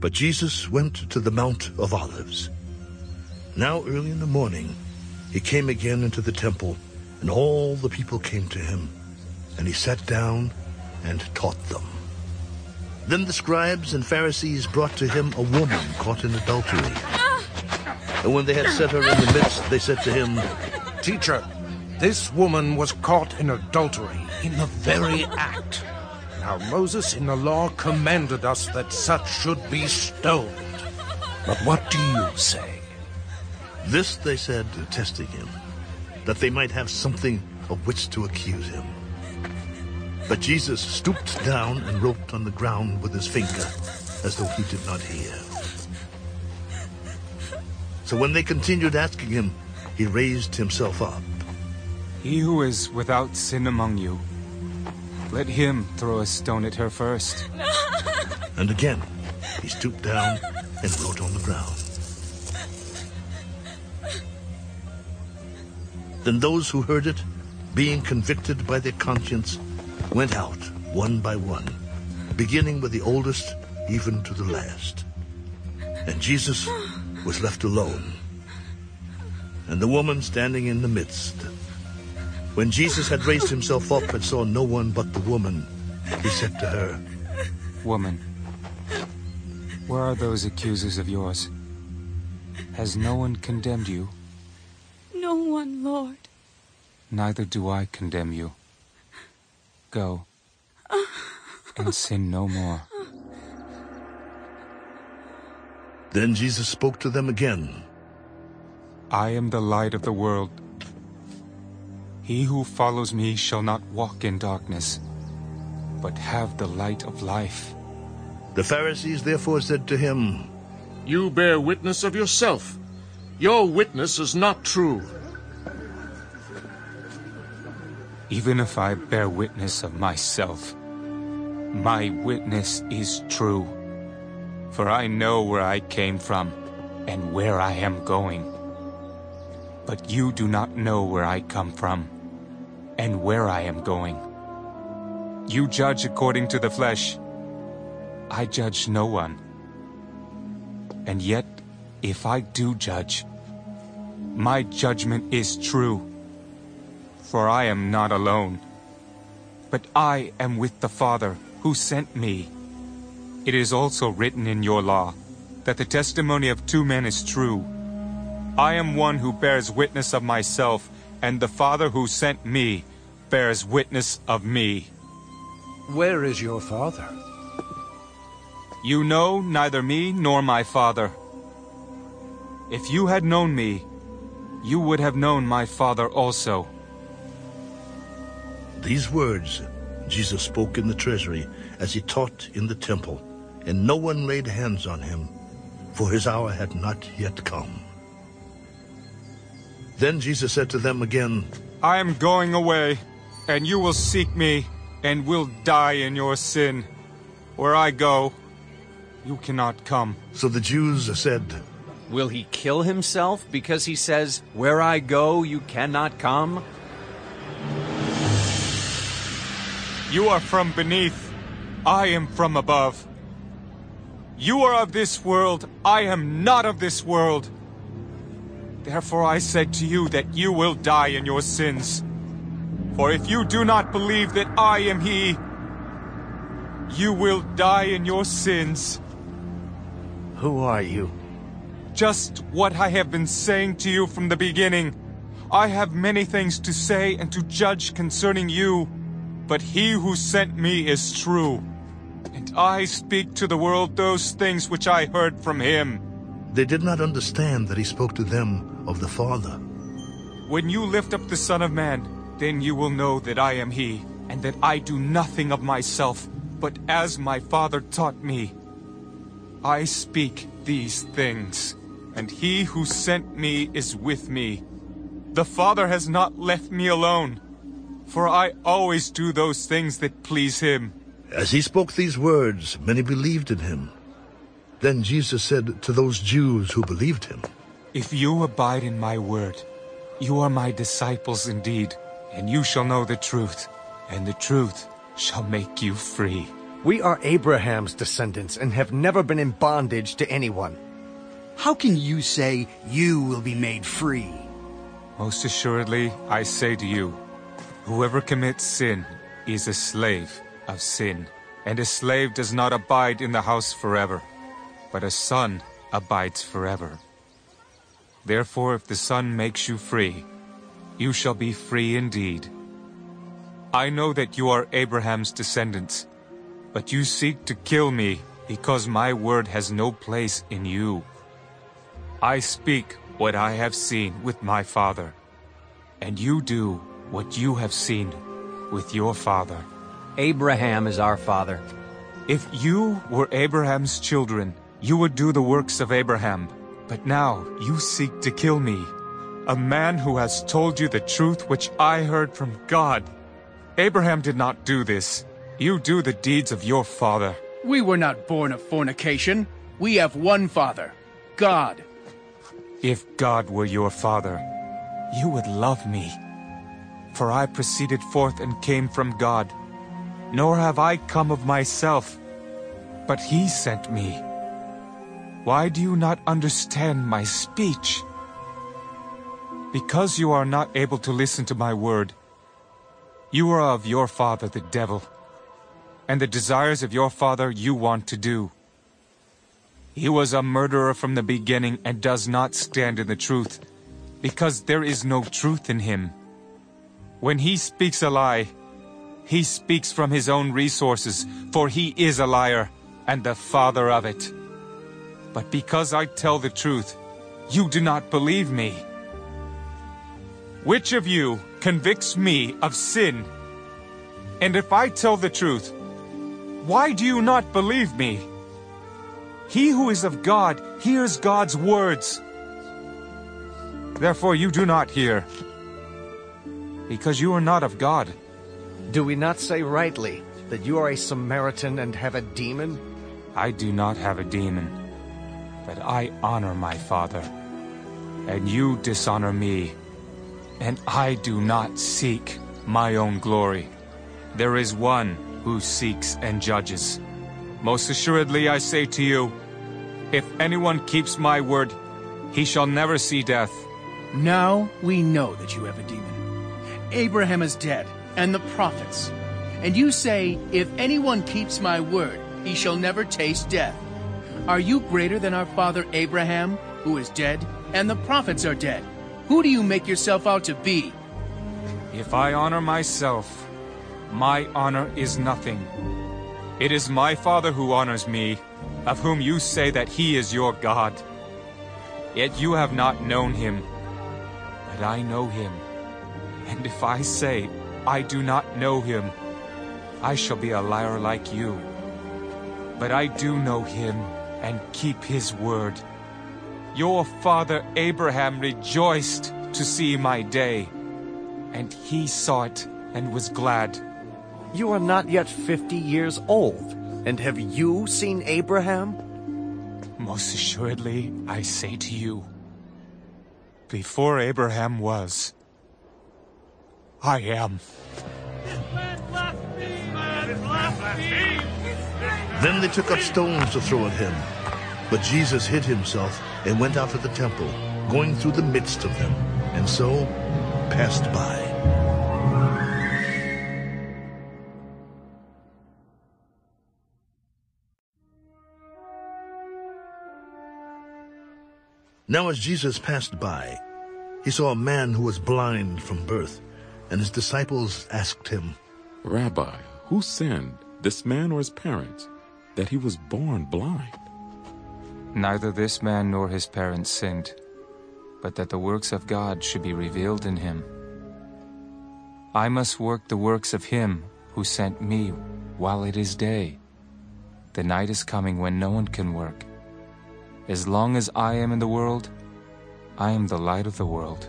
But Jesus went to the Mount of Olives. Now early in the morning, he came again into the temple, and all the people came to him, and he sat down and taught them. Then the scribes and Pharisees brought to him a woman caught in adultery. And when they had set her in the midst, they said to him, Teacher, this woman was caught in adultery in the very act. Now Moses in the law commanded us that such should be stoned. But what do you say? This they said, testing him, that they might have something of which to accuse him. But Jesus stooped down and wrote on the ground with his finger, as though he did not hear. So when they continued asking him, he raised himself up. He who is without sin among you, let him throw a stone at her first. And again, he stooped down and wrote on the ground. Then those who heard it, being convicted by their conscience, went out one by one, beginning with the oldest even to the last. And Jesus was left alone, and the woman standing in the midst. When Jesus had raised himself up and saw no one but the woman, he said to her, Woman, where are those accusers of yours? Has no one condemned you? No one, Lord. Neither do I condemn you. Go and sin no more. Then Jesus spoke to them again. I am the light of the world. He who follows me shall not walk in darkness, but have the light of life. The Pharisees therefore said to him, You bear witness of yourself. Your witness is not true. Even if I bear witness of myself, my witness is true. For I know where I came from and where I am going. But you do not know where I come from and where I am going. You judge according to the flesh. I judge no one. And yet, if I do judge, my judgment is true. For I am not alone, but I am with the Father who sent me. It is also written in your law that the testimony of two men is true. I am one who bears witness of myself, and the Father who sent me bears witness of me. Where is your father? You know neither me nor my Father. If you had known me, you would have known my Father also. These words Jesus spoke in the treasury as he taught in the temple, and no one laid hands on him, for his hour had not yet come. Then Jesus said to them again, I am going away, and you will seek me, and will die in your sin. Where I go, you cannot come. So the Jews said, Will he kill himself because he says, Where I go, you cannot come? You are from beneath, I am from above. You are of this world, I am not of this world. Therefore I said to you that you will die in your sins. For if you do not believe that I am he, you will die in your sins. Who are you? Just what I have been saying to you from the beginning. I have many things to say and to judge concerning you, but he who sent me is true. and I speak to the world those things which I heard from him. They did not understand that he spoke to them of the Father. When you lift up the Son of Man, then you will know that I am he, and that I do nothing of myself, but as my Father taught me. I speak these things, and he who sent me is with me. The Father has not left me alone, for I always do those things that please him. As he spoke these words, many believed in him. Then Jesus said to those Jews who believed him, If you abide in my word, you are my disciples indeed, and you shall know the truth, and the truth shall make you free. We are Abraham's descendants and have never been in bondage to anyone. How can you say you will be made free? Most assuredly, I say to you, whoever commits sin is a slave of sin, and a slave does not abide in the house forever, but a son abides forever. Therefore, if the Son makes you free, you shall be free indeed. I know that you are Abraham's descendants, but you seek to kill me because my word has no place in you. I speak what I have seen with my father, and you do what you have seen with your father. Abraham is our father. If you were Abraham's children, you would do the works of Abraham. But now you seek to kill me, a man who has told you the truth which I heard from God. Abraham did not do this. You do the deeds of your father. We were not born of fornication. We have one father, God. If God were your father, you would love me. For I proceeded forth and came from God. Nor have I come of myself, but he sent me. Why do you not understand my speech? Because you are not able to listen to my word. You are of your father, the devil, and the desires of your father you want to do. He was a murderer from the beginning and does not stand in the truth, because there is no truth in him. When he speaks a lie, he speaks from his own resources, for he is a liar and the father of it. But because I tell the truth, you do not believe me. Which of you convicts me of sin? And if I tell the truth, why do you not believe me? He who is of God hears God's words. Therefore you do not hear, because you are not of God. Do we not say rightly that you are a Samaritan and have a demon? I do not have a demon, but I honor my Father. And you dishonor me, and I do not seek my own glory. There is one who seeks and judges. Most assuredly I say to you, if anyone keeps my word, he shall never see death. Now we know that you have a demon. Abraham is dead, and the prophets. And you say, If anyone keeps my word, he shall never taste death. Are you greater than our father Abraham, who is dead, and the prophets are dead? Who do you make yourself out to be? If I honor myself, my honor is nothing. It is my Father who honors me, of whom you say that he is your God. Yet you have not known him, but I know him. And if I say I do not know him, I shall be a liar like you. But I do know him and keep his word. Your father Abraham rejoiced to see my day, and he saw it and was glad. You are not yet fifty years old, and have you seen Abraham? Most assuredly, I say to you, before Abraham was, I am. Then they took up stones to throw at him. But Jesus hid himself and went out of the temple, going through the midst of them, and so passed by. Now as Jesus passed by, he saw a man who was blind from birth, and his disciples asked him, Rabbi, who sinned, this man or his parents, that he was born blind? Neither this man nor his parents sinned, but that the works of God should be revealed in him. I must work the works of him who sent me while it is day. The night is coming when no one can work. As long as I am in the world, I am the light of the world.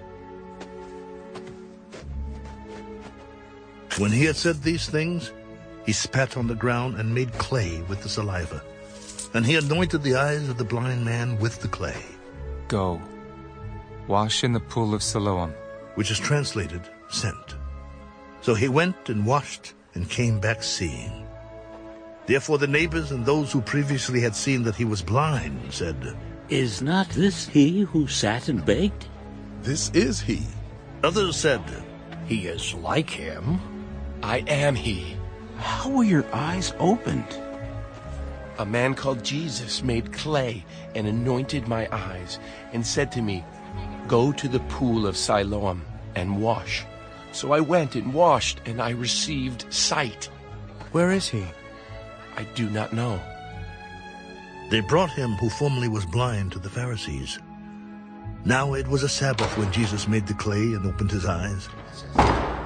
When he had said these things, he spat on the ground and made clay with the saliva. And he anointed the eyes of the blind man with the clay. Go, wash in the pool of Siloam. Which is translated, sent. So he went and washed and came back seeing. Therefore the neighbors and those who previously had seen that he was blind said, Is not this he who sat and begged? This is he. Others said, He is like him. I am he. How were your eyes opened? A man called Jesus made clay and anointed my eyes and said to me, Go to the pool of Siloam and wash. So I went and washed, and I received sight. Where is he? I do not know. They brought him who formerly was blind to the Pharisees. Now it was a Sabbath when Jesus made the clay and opened his eyes.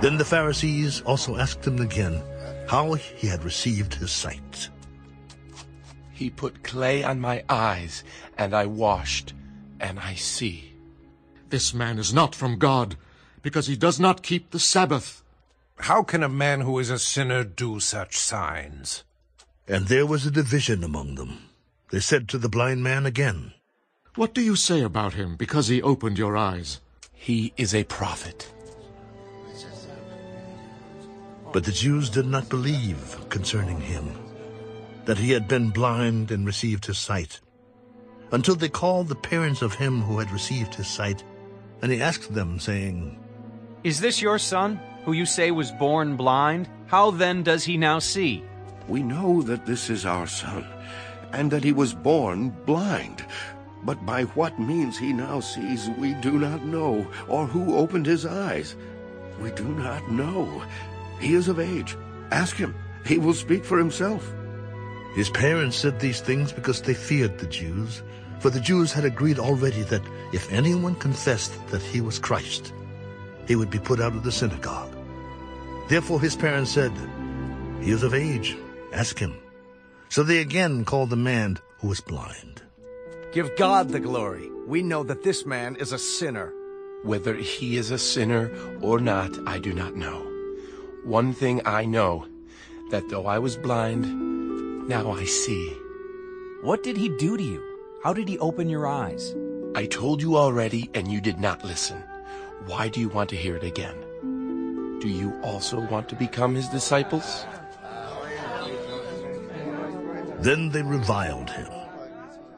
Then the Pharisees also asked him again how he had received his sight. He put clay on my eyes, and I washed, and I see. This man is not from God, because he does not keep the Sabbath. How can a man who is a sinner do such signs? And there was a division among them. They said to the blind man again, What do you say about him because he opened your eyes? He is a prophet. But the Jews did not believe concerning him, that he had been blind and received his sight, until they called the parents of him who had received his sight, and he asked them, saying, Is this your son, who you say was born blind? How then does he now see? We know that this is our son, and that he was born blind. But by what means he now sees we do not know, or who opened his eyes. We do not know. He is of age. Ask him. He will speak for himself. His parents said these things because they feared the Jews, for the Jews had agreed already that if anyone confessed that he was Christ, he would be put out of the synagogue. Therefore his parents said, He is of age. Ask him. So they again called the man who was blind. Give God the glory. We know that this man is a sinner. Whether he is a sinner or not, I do not know. One thing I know, that though I was blind, now I see. What did he do to you? How did he open your eyes? I told you already, and you did not listen. Why do you want to hear it again? Do you also want to become his disciples? Then they reviled him.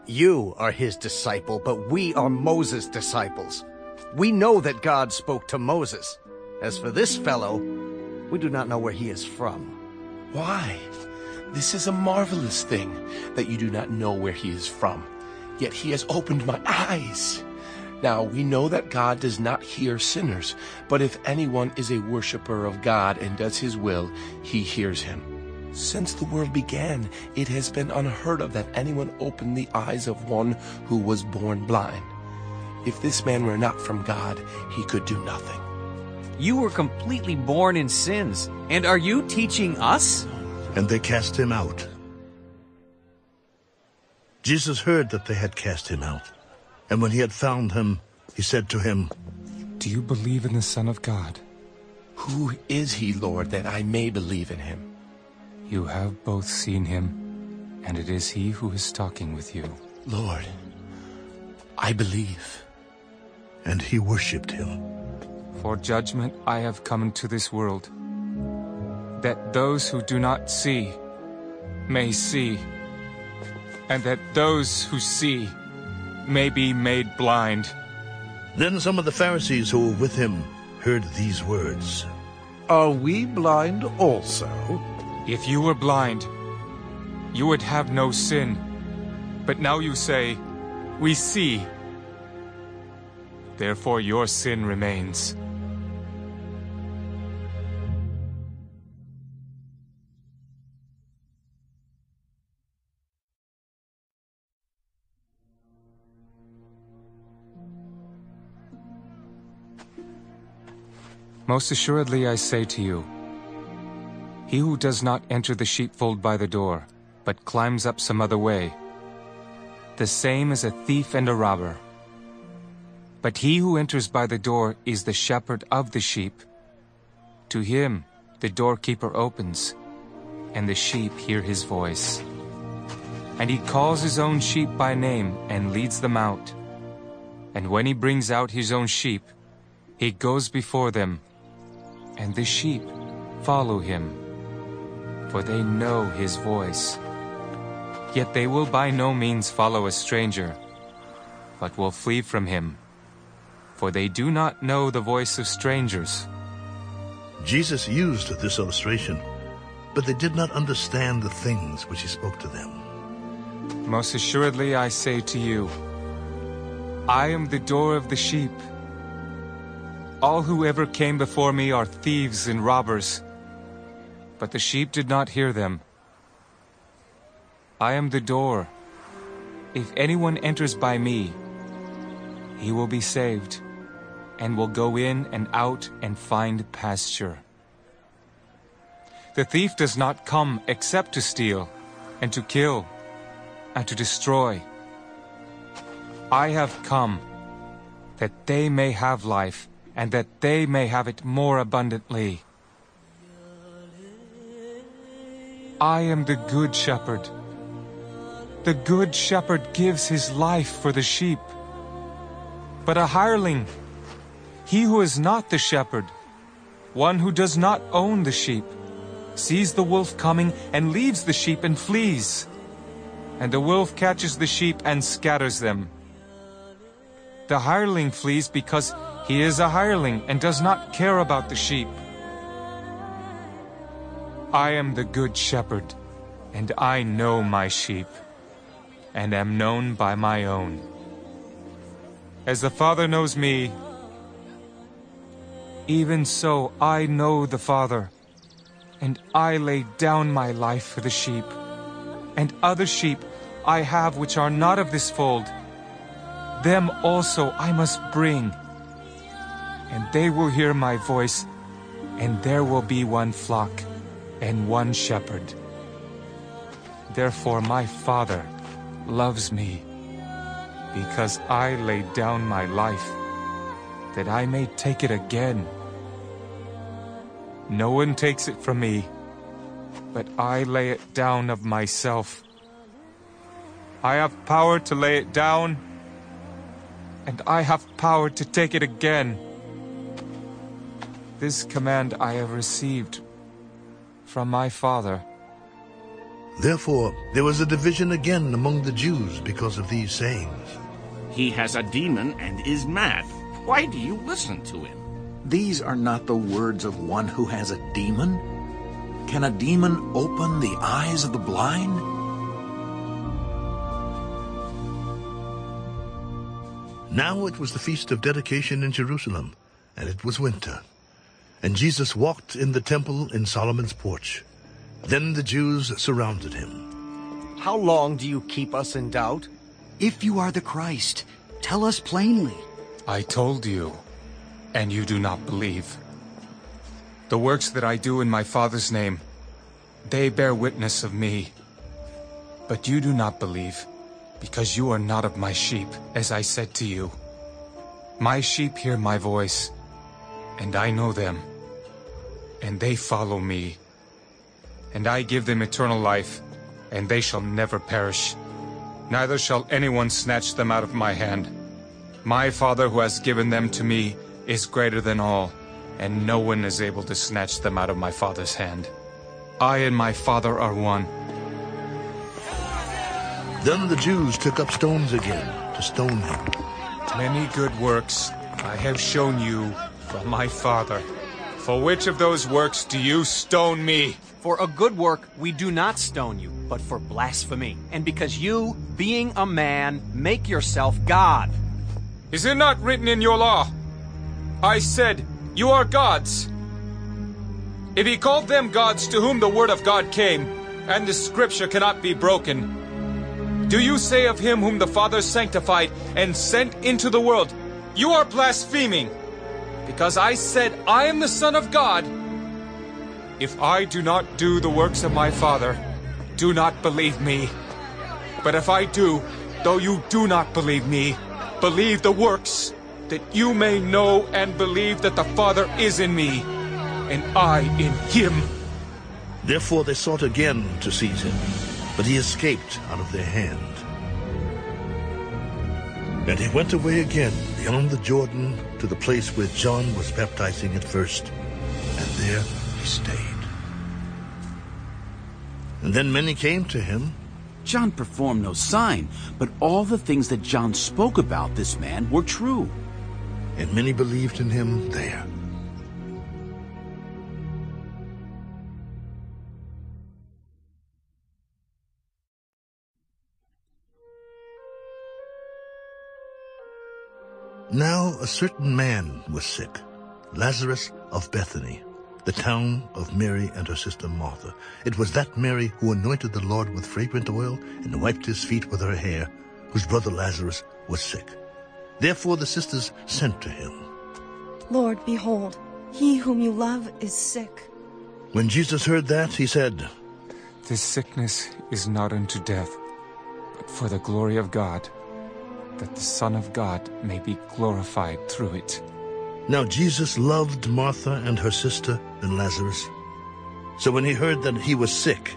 You are his disciple, but we are Moses' disciples. We know that God spoke to Moses. As for this fellow, we do not know where he is from. Why? This is a marvelous thing, that you do not know where he is from. Yet he has opened my eyes. Now we know that God does not hear sinners, but if anyone is a worshiper of God and does his will, he hears him. Since the world began, it has been unheard of that anyone opened the eyes of one who was born blind. If this man were not from God, he could do nothing. You were completely born in sins, and are you teaching us? And they cast him out. Jesus heard that they had cast him out. And when he had found him, he said to him, Do you believe in the Son of God? Who is he, Lord, that I may believe in him? You have both seen him, and it is he who is talking with you. Lord, I believe. And he worshipped him. For judgment I have come into this world, that those who do not see may see, and that those who see may be made blind. Then some of the Pharisees who were with him heard these words. Are we blind also? If you were blind, you would have no sin. But now you say, We see. Therefore your sin remains. Most assuredly I say to you, he who does not enter the sheepfold by the door, but climbs up some other way, the same is a thief and a robber. But he who enters by the door is the shepherd of the sheep. To him the doorkeeper opens, and the sheep hear his voice. And he calls his own sheep by name and leads them out. And when he brings out his own sheep, he goes before them, and the sheep follow him, for they know his voice. Yet they will by no means follow a stranger, but will flee from him, for they do not know the voice of strangers. Jesus used this illustration, but they did not understand the things which he spoke to them. Most assuredly I say to you, I am the door of the sheep. All who ever came before me are thieves and robbers, but the sheep did not hear them. I am the door. If anyone enters by me, he will be saved, and will go in and out and find pasture. The thief does not come except to steal, and to kill, and to destroy. I have come that they may have life, and that they may have it more abundantly. I am the good shepherd. The good shepherd gives his life for the sheep. But a hireling, he who is not the shepherd, one who does not own the sheep, sees the wolf coming and leaves the sheep and flees. And the wolf catches the sheep and scatters them. The hireling flees because he is a hireling and does not care about the sheep. I am the good shepherd, and I know my sheep, and am known by my own. As the Father knows me, even so I know the Father, and I lay down my life for the sheep. And other sheep I have which are not of this fold. Them also I must bring, and they will hear my voice, and there will be one flock and one shepherd. Therefore my Father loves me, because I laid down my life, that I may take it again. No one takes it from me, but I lay it down of myself. I have power to lay it down, and I have power to take it again. This command I have received from my Father. Therefore, there was a division again among the Jews because of these sayings. He has a demon and is mad. Why do you listen to him? These are not the words of one who has a demon. Can a demon open the eyes of the blind? Now it was the feast of dedication in Jerusalem, and it was winter. And Jesus walked in the temple in Solomon's porch. Then the Jews surrounded him. How long do you keep us in doubt? If you are the Christ, tell us plainly. I told you, and you do not believe. The works that I do in my Father's name, they bear witness of me. But you do not believe, because you are not of my sheep, as I said to you. My sheep hear my voice, and I know them, and they follow me. And I give them eternal life, and they shall never perish. Neither shall anyone snatch them out of my hand. My Father who has given them to me is greater than all, and no one is able to snatch them out of my Father's hand. I and my Father are one. Then the Jews took up stones again to stone him. Many good works I have shown you from my Father. For which of those works do you stone me? For a good work we do not stone you, but for blasphemy. And because you, being a man, make yourself God. Is it not written in your law? I said, You are gods. If he called them gods to whom the word of God came, and the scripture cannot be broken, do you say of him whom the Father sanctified and sent into the world, You are blaspheming? Because I said I am the Son of God. If I do not do the works of my Father, do not believe me. But if I do, though you do not believe me, believe the works, that you may know and believe that the Father is in me, and I in him. Therefore they sought again to seize him, but he escaped out of their hand. And he went away again beyond the Jordan to the place where John was baptizing at first, and there he stayed. And then many came to him. John performed no sign, but all the things that John spoke about this man were true. And many believed in him there. Now a certain man was sick, Lazarus of Bethany, the town of Mary and her sister Martha. It was that Mary who anointed the Lord with fragrant oil and wiped his feet with her hair, whose brother Lazarus was sick. Therefore the sisters sent to him. Lord, behold, he whom you love is sick. When Jesus heard that, he said, This sickness is not unto death, but for the glory of God, that the Son of God may be glorified through it. Now Jesus loved Martha and her sister and Lazarus. So when he heard that he was sick,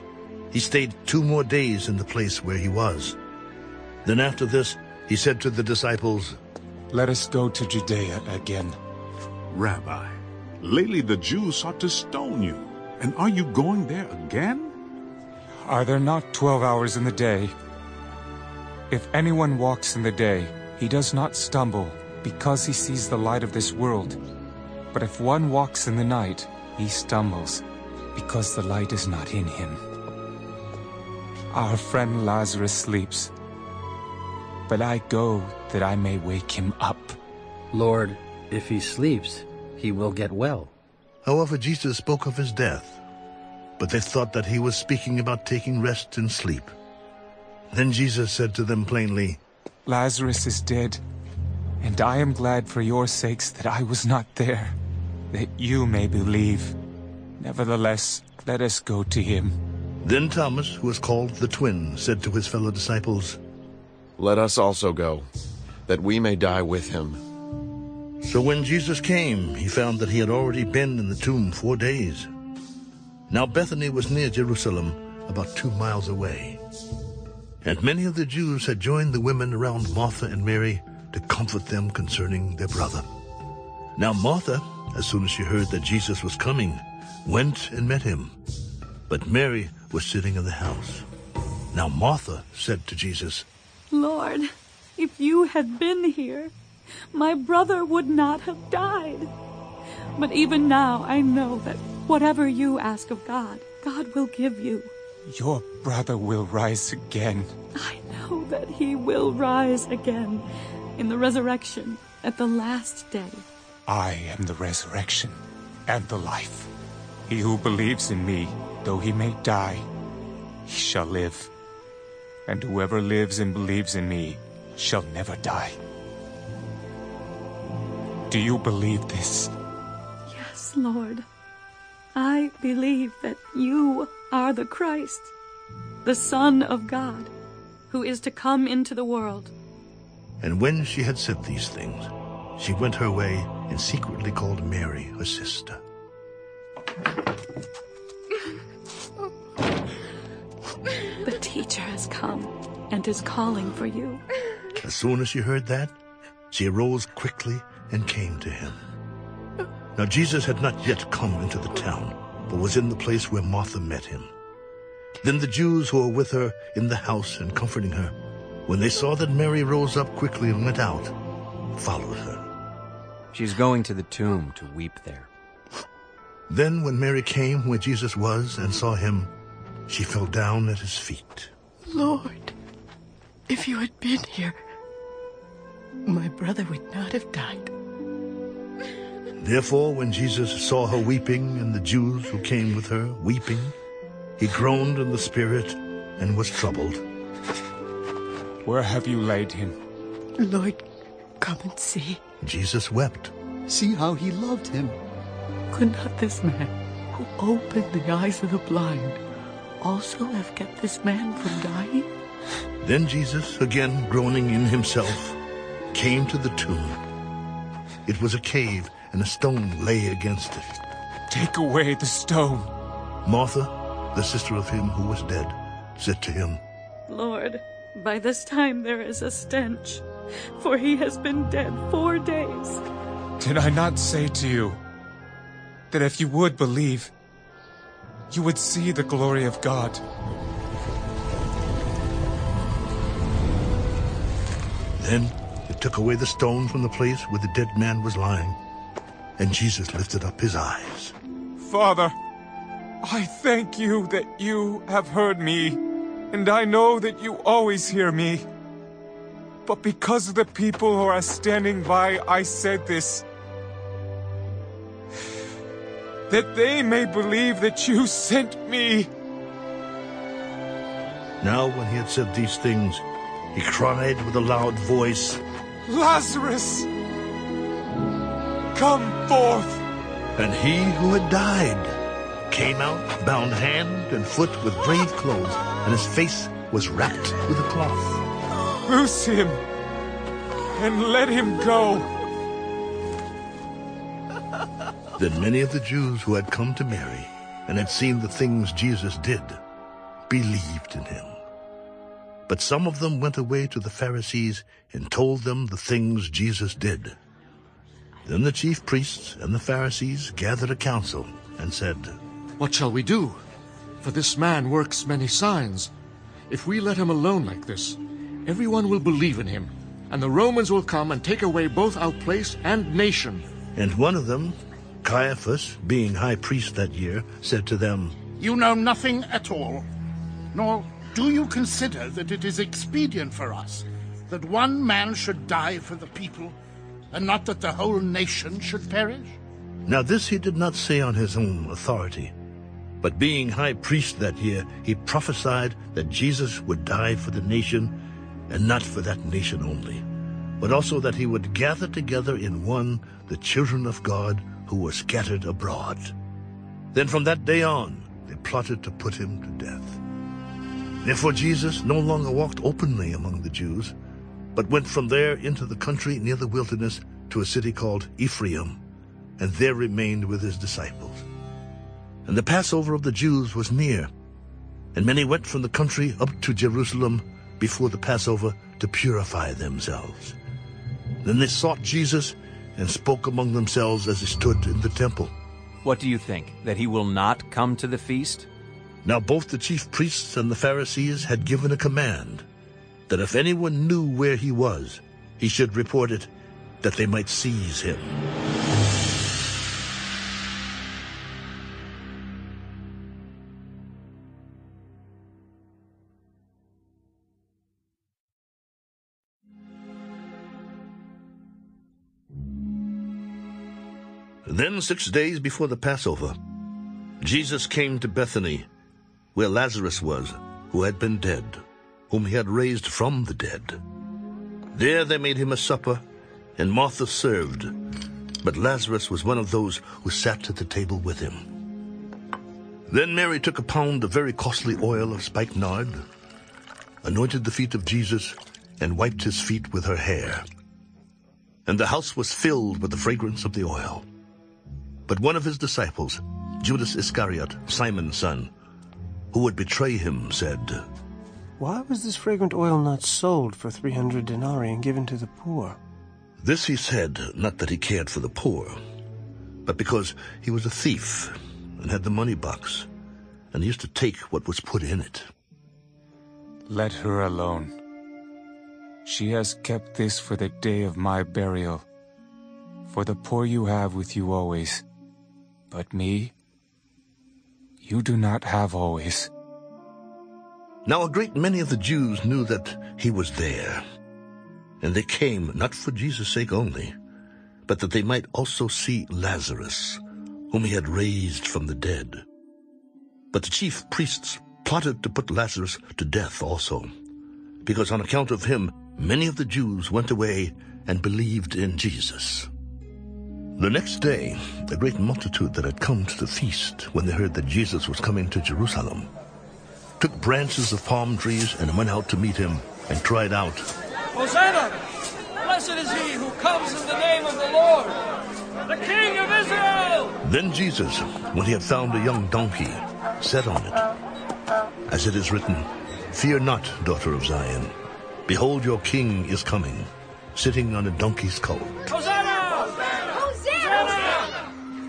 he stayed two more days in the place where he was. Then after this, he said to the disciples, Let us go to Judea again. Rabbi, lately the Jews sought to stone you, and are you going there again? Are there not twelve hours in the day? If anyone walks in the day, he does not stumble, because he sees the light of this world. But if one walks in the night, he stumbles, because the light is not in him. Our friend Lazarus sleeps, but I go that I may wake him up. Lord, if he sleeps, he will get well. However, Jesus spoke of his death, but they thought that he was speaking about taking rest and sleep. Then Jesus said to them plainly, Lazarus is dead, and I am glad for your sakes that I was not there, that you may believe. Nevertheless, let us go to him. Then Thomas, who was called the twin, said to his fellow disciples, Let us also go, that we may die with him. So when Jesus came, he found that he had already been in the tomb four days. Now Bethany was near Jerusalem, about two miles away. And many of the Jews had joined the women around Martha and Mary to comfort them concerning their brother. Now Martha, as soon as she heard that Jesus was coming, went and met him. But Mary was sitting in the house. Now Martha said to Jesus, Lord, if you had been here, my brother would not have died. But even now I know that whatever you ask of God, God will give you. Your brother will rise again. I know that he will rise again in the resurrection at the last day. I am the resurrection and the life. He who believes in me, though he may die, he shall live. And whoever lives and believes in me shall never die. Do you believe this? Yes, Lord. I believe that you are the Christ, the Son of God, who is to come into the world. And when she had said these things, she went her way and secretly called Mary, her sister. The teacher has come and is calling for you. As soon as she heard that, she arose quickly and came to him. Now Jesus had not yet come into the town, but was in the place where Martha met him. Then the Jews who were with her in the house and comforting her, when they saw that Mary rose up quickly and went out, followed her. She's going to the tomb to weep there. Then when Mary came where Jesus was and saw him, she fell down at his feet. Lord, if you had been here, my brother would not have died. Therefore, when Jesus saw her weeping and the Jews who came with her weeping, he groaned in the spirit and was troubled. Where have you laid him? Lord, come and see. Jesus wept. See how he loved him. Could not this man, who opened the eyes of the blind, also have kept this man from dying? Then Jesus, again groaning in himself, came to the tomb. It was a cave, and a stone lay against it. Take away the stone. Martha, the sister of him who was dead, said to him, Lord, by this time there is a stench, for he has been dead four days. Did I not say to you that if you would believe, you would see the glory of God? Then they took away the stone from the place where the dead man was lying, and Jesus lifted up his eyes. Father, I thank you that you have heard me, and I know that you always hear me. But because of the people who are standing by, I said this. That they may believe that you sent me. Now when he had said these things, he cried with a loud voice, Lazarus! Come forth! And he who had died came out, bound hand and foot with grave clothes, and his face was wrapped with a cloth. Loose him, and let him go. Then many of the Jews who had come to Mary and had seen the things Jesus did believed in him. But some of them went away to the Pharisees and told them the things Jesus did. Then the chief priests and the Pharisees gathered a council and said, What shall we do? For this man works many signs. If we let him alone like this, everyone will believe in him, and the Romans will come and take away both our place and nation. And one of them, Caiaphas, being high priest that year, said to them, You know nothing at all, nor do you consider that it is expedient for us that one man should die for the people, and not that the whole nation should perish? Now this he did not say on his own authority, but being high priest that year, he prophesied that Jesus would die for the nation, and not for that nation only, but also that he would gather together in one the children of God who were scattered abroad. Then from that day on, they plotted to put him to death. Therefore Jesus no longer walked openly among the Jews, but went from there into the country near the wilderness to a city called Ephraim, and there remained with his disciples. And the Passover of the Jews was near, and many went from the country up to Jerusalem before the Passover to purify themselves. Then they sought Jesus and spoke among themselves as he stood in the temple. What do you think, that he will not come to the feast? Now both the chief priests and the Pharisees had given a command that if anyone knew where he was, he should report it, that they might seize him. Then six days before the Passover, Jesus came to Bethany, where Lazarus was, who had been dead, whom he had raised from the dead. There they made him a supper, and Martha served, but Lazarus was one of those who sat at the table with him. Then Mary took a pound of very costly oil of spikenard, anointed the feet of Jesus, and wiped his feet with her hair. And the house was filled with the fragrance of the oil. But one of his disciples, Judas Iscariot, Simon's son, who would betray him, said, Why was this fragrant oil not sold for three hundred denarii and given to the poor? This he said, not that he cared for the poor, but because he was a thief and had the money box, and used to take what was put in it. Let her alone. She has kept this for the day of my burial. For the poor you have with you always, but me you do not have always. Now a great many of the Jews knew that he was there, and they came not for Jesus' sake only, but that they might also see Lazarus, whom he had raised from the dead. But the chief priests plotted to put Lazarus to death also, because on account of him many of the Jews went away and believed in Jesus. The next day, a great multitude that had come to the feast, when they heard that Jesus was coming to Jerusalem, took branches of palm trees and went out to meet him and cried out, Hosanna! Blessed is he who comes in the name of the Lord, the King of Israel! Then Jesus, when he had found a young donkey, sat on it. As it is written, Fear not, daughter of Zion. Behold, your king is coming, sitting on a donkey's colt. Hosanna! Hosanna!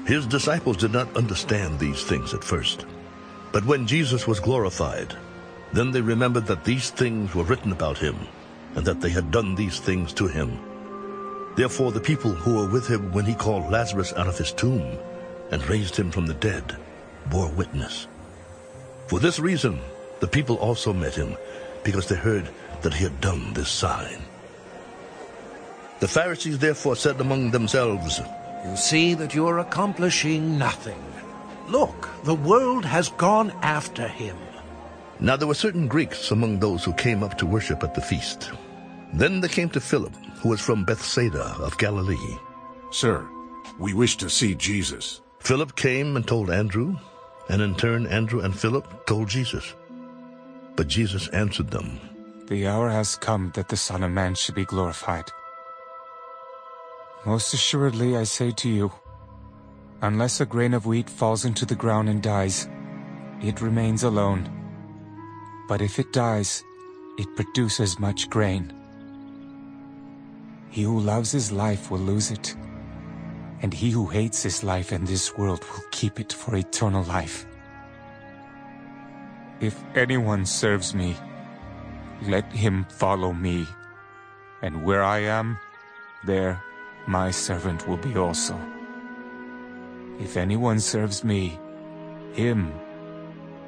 His disciples did not understand these things at first. But when Jesus was glorified, then they remembered that these things were written about him, and that they had done these things to him. Therefore the people who were with him when he called Lazarus out of his tomb and raised him from the dead bore witness. For this reason the people also met him, because they heard that he had done this sign. The Pharisees therefore said among themselves, You see that you are accomplishing nothing. Look, the world has gone after him. Now there were certain Greeks among those who came up to worship at the feast. Then they came to Philip, who was from Bethsaida of Galilee. Sir, we wish to see Jesus. Philip came and told Andrew, and in turn Andrew and Philip told Jesus. But Jesus answered them, The hour has come that the Son of Man should be glorified. Most assuredly I say to you, unless a grain of wheat falls into the ground and dies, it remains alone. But if it dies, it produces much grain. He who loves his life will lose it, and he who hates his life in this world will keep it for eternal life. If anyone serves me, let him follow me, and where I am, there my servant will be also. If anyone serves me, him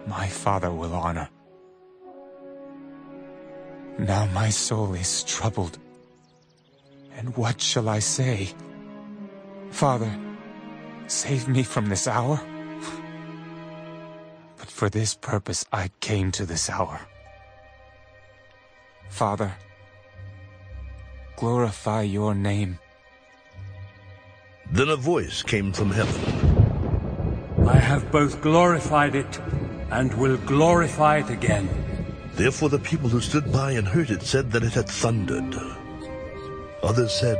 my Father will honor. Now my soul is troubled. And what shall I say? Father, save me from this hour. *sighs* But for this purpose I came to this hour. Father, glorify your name. Then a voice came from heaven. I have both glorified it and will glorify it again. Therefore the people who stood by and heard it said that it had thundered. Others said,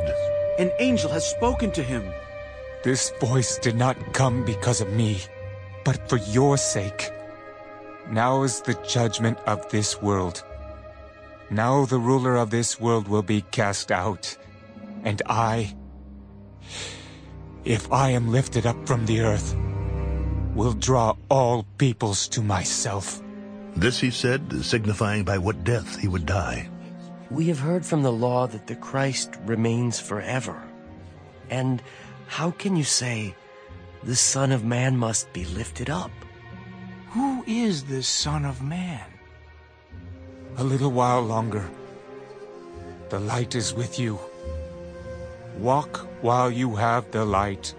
An angel has spoken to him. This voice did not come because of me, but for your sake. Now is the judgment of this world. Now the ruler of this world will be cast out, and I, if I am lifted up from the earth, will draw all peoples to myself. This he said, signifying by what death he would die. We have heard from the law that the Christ remains forever. And how can you say, the Son of Man must be lifted up? Who is this Son of Man? A little while longer. The light is with you. Walk while you have the light,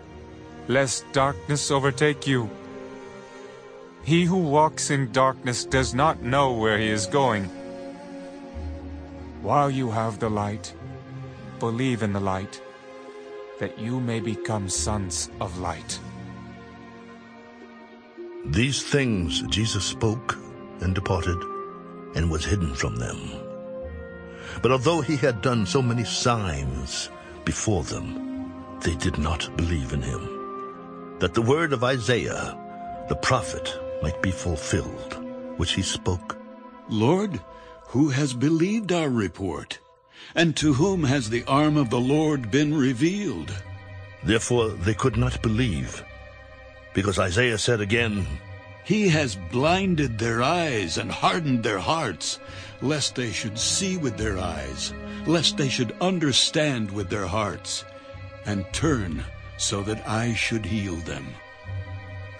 lest darkness overtake you. He who walks in darkness does not know where he is going. While you have the light, believe in the light, that you may become sons of light. These things Jesus spoke and departed, and was hidden from them. But although he had done so many signs before them, they did not believe in him. That the word of Isaiah, the prophet, might be fulfilled, which he spoke. Lord, who has believed our report? And to whom has the arm of the Lord been revealed? Therefore they could not believe, because Isaiah said again, He has blinded their eyes and hardened their hearts, lest they should see with their eyes, lest they should understand with their hearts, and turn so that I should heal them.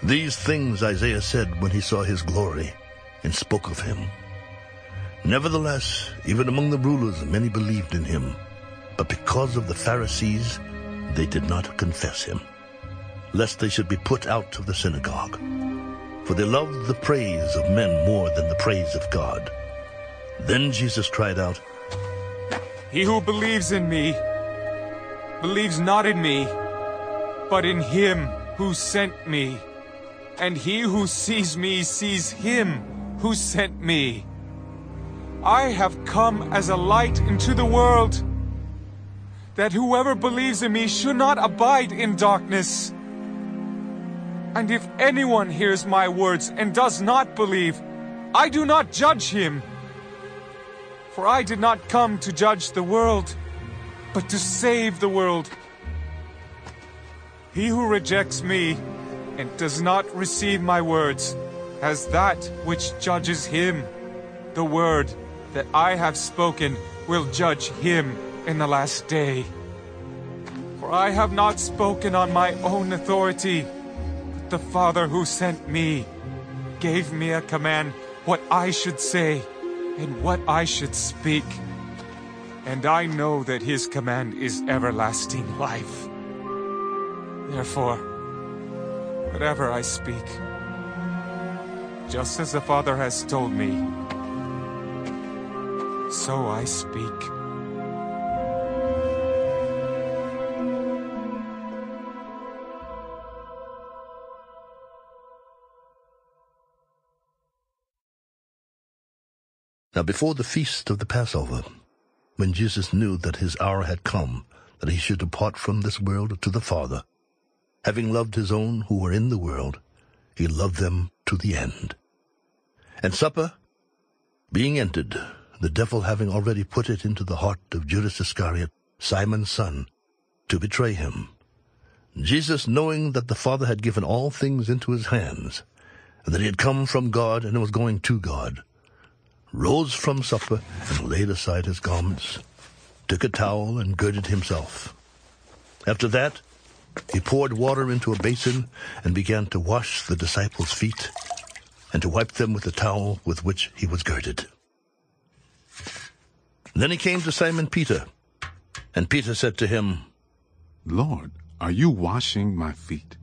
These things Isaiah said when he saw his glory, and spoke of him. Nevertheless, even among the rulers many believed in him, but because of the Pharisees they did not confess him, lest they should be put out of the synagogue. For they loved the praise of men more than the praise of God. Then Jesus cried out, He who believes in me, believes not in me, but in him who sent me. And he who sees me sees him who sent me. I have come as a light into the world, that whoever believes in me should not abide in darkness. And if anyone hears my words and does not believe, I do not judge him. For I did not come to judge the world, but to save the world. He who rejects me and does not receive my words has that which judges him. The word that I have spoken will judge him in the last day. For I have not spoken on my own authority, but the Father who sent me gave me a command what I should say and what I should speak. And I know that his command is everlasting life. Therefore, whatever I speak, just as the Father has told me, so I speak. Now before the feast of the Passover, when Jesus knew that his hour had come, that he should depart from this world to the Father, having loved his own who were in the world, he loved them to the end. And supper being ended, the devil having already put it into the heart of Judas Iscariot, Simon's son, to betray him. Jesus, knowing that the Father had given all things into his hands, and that he had come from God and was going to God, rose from supper and laid aside his garments, took a towel and girded himself. After that, he poured water into a basin and began to wash the disciples' feet and to wipe them with the towel with which he was girded. Then he came to Simon Peter, and Peter said to him, Lord, are you washing my feet?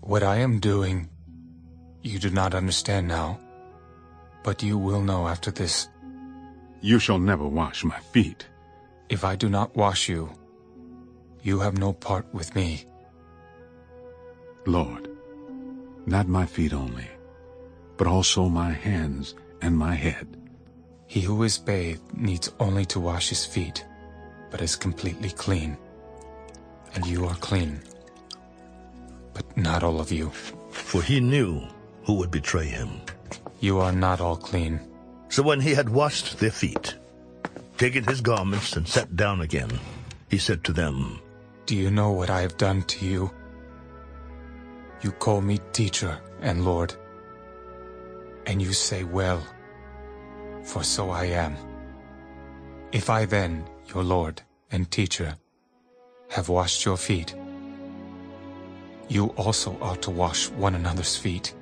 What I am doing, you do not understand now, but you will know after this. You shall never wash my feet. If I do not wash you, you have no part with me. Lord, not my feet only, but also my hands and my head. He who is bathed needs only to wash his feet, but is completely clean. And you are clean, but not all of you. For he knew who would betray him. You are not all clean. So when he had washed their feet, taken his garments and sat down again, he said to them, Do you know what I have done to you? You call me teacher and Lord, and you say, Well, for so I am. If I then, your Lord and teacher, have washed your feet, you also ought to wash one another's feet.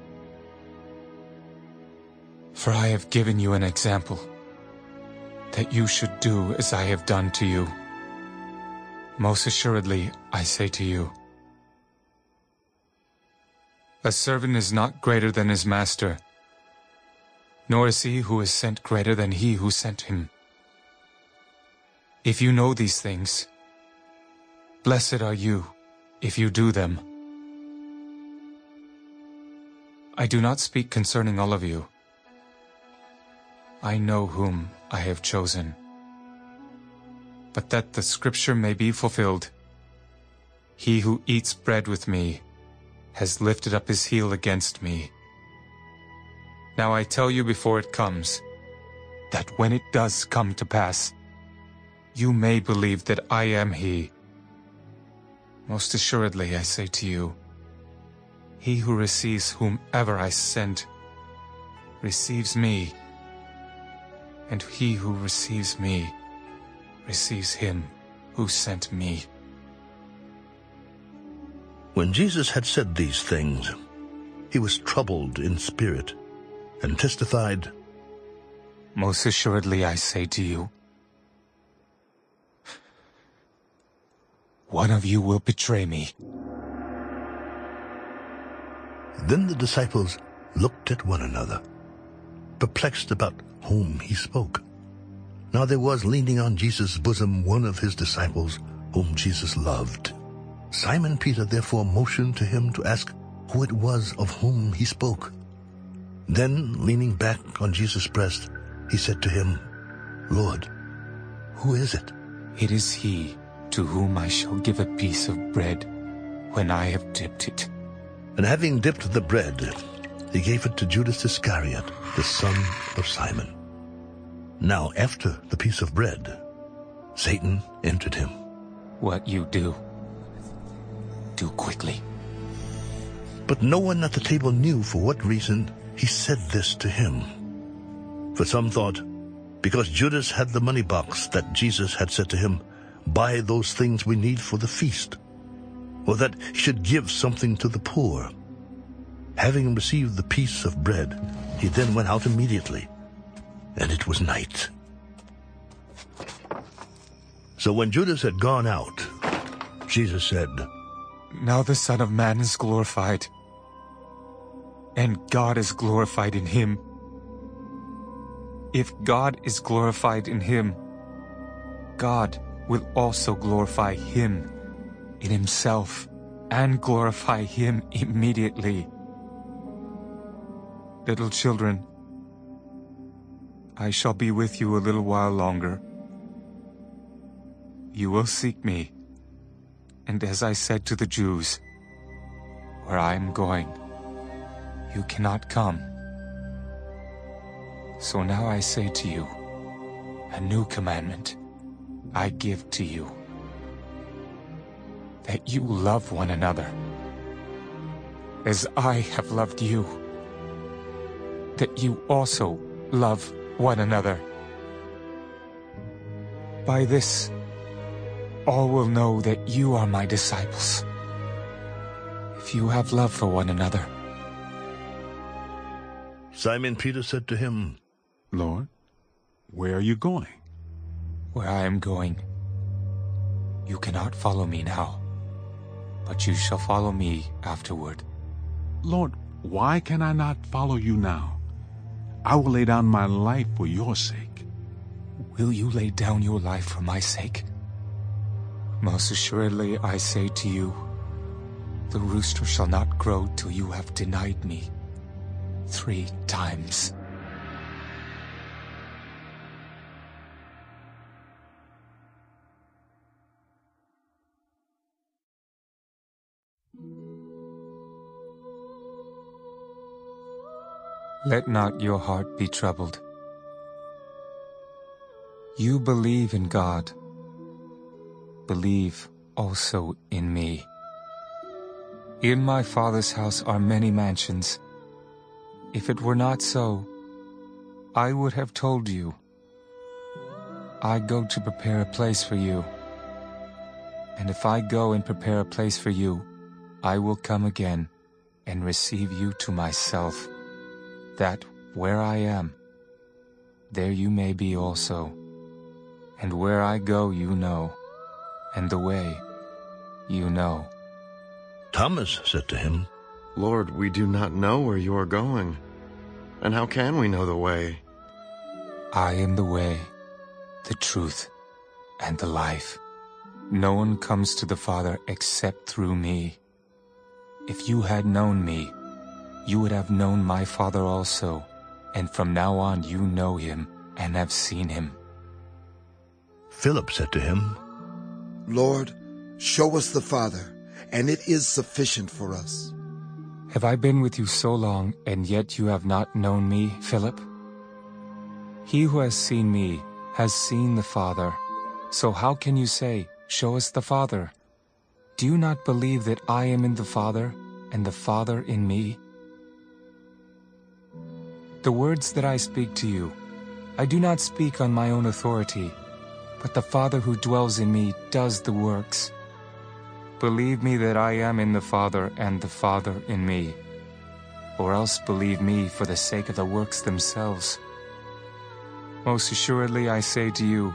For I have given you an example, that you should do as I have done to you. Most assuredly, I say to you, a servant is not greater than his master, nor is he who is sent greater than he who sent him. If you know these things, blessed are you if you do them. I do not speak concerning all of you. I know whom I have chosen. But that the scripture may be fulfilled, he who eats bread with me has lifted up his heel against me. Now I tell you before it comes, that when it does come to pass, you may believe that I am he. Most assuredly I say to you, he who receives whomever I send receives me, and he who receives me receives him who sent me. When Jesus had said these things, he was troubled in spirit and testified, Most assuredly I say to you, one of you will betray me. Then the disciples looked at one another, perplexed about whom he spoke. Now there was leaning on Jesus' bosom one of his disciples whom Jesus loved. Simon Peter therefore motioned to him to ask who it was of whom he spoke. Then, leaning back on Jesus' breast, he said to him, Lord, who is it? It is he to whom I shall give a piece of bread when I have dipped it. And having dipped the bread, he gave it to Judas Iscariot, the son of Simon. Now after the piece of bread, Satan entered him. What you do, do quickly. But no one at the table knew for what reason he said this to him. For some thought, because Judas had the money box that Jesus had said to him, Buy those things we need for the feast, or that he should give something to the poor. Having received the piece of bread, he then went out immediately, and it was night. So when Judas had gone out, Jesus said, Now the Son of Man is glorified, and God is glorified in him. If God is glorified in him, God will also glorify him in himself and glorify him immediately. Little children, I shall be with you a little while longer. You will seek me, and as I said to the Jews, where I am going, you cannot come. So now I say to you, a new commandment I give to you, that you love one another, as I have loved you, that you also love one another. By this, all will know that you are my disciples, if you have love for one another. Simon Peter said to him, Lord, where are you going? Where I am going, you cannot follow me now, but you shall follow me afterward. Lord, why can I not follow you now? I will lay down my life for your sake. Will you lay down your life for my sake? Most assuredly I say to you, the rooster shall not crow till you have denied me three times. Let not your heart be troubled. You believe in God. Believe also in me. In my Father's house are many mansions. If it were not so, I would have told you. I go to prepare a place for you. And if I go and prepare a place for you, I will come again and receive you to myself, that where I am, there you may be also. And where I go you know, and the way you know. Thomas said to him, Lord, we do not know where you are going. And how can we know the way? I am the way, the truth, and the life. No one comes to the Father except through me. If you had known me, you would have known my Father also, and from now on you know him and have seen him. Philip said to him, Lord, show us the Father, and it is sufficient for us. Have I been with you so long, and yet you have not known me, Philip? He who has seen me has seen the Father. So how can you say, Show us the Father? Do you not believe that I am in the Father, and the Father in me? The words that I speak to you, I do not speak on my own authority, but the Father who dwells in me does the works. Believe me that I am in the Father and the Father in me. Or else believe me for the sake of the works themselves. Most assuredly I say to you,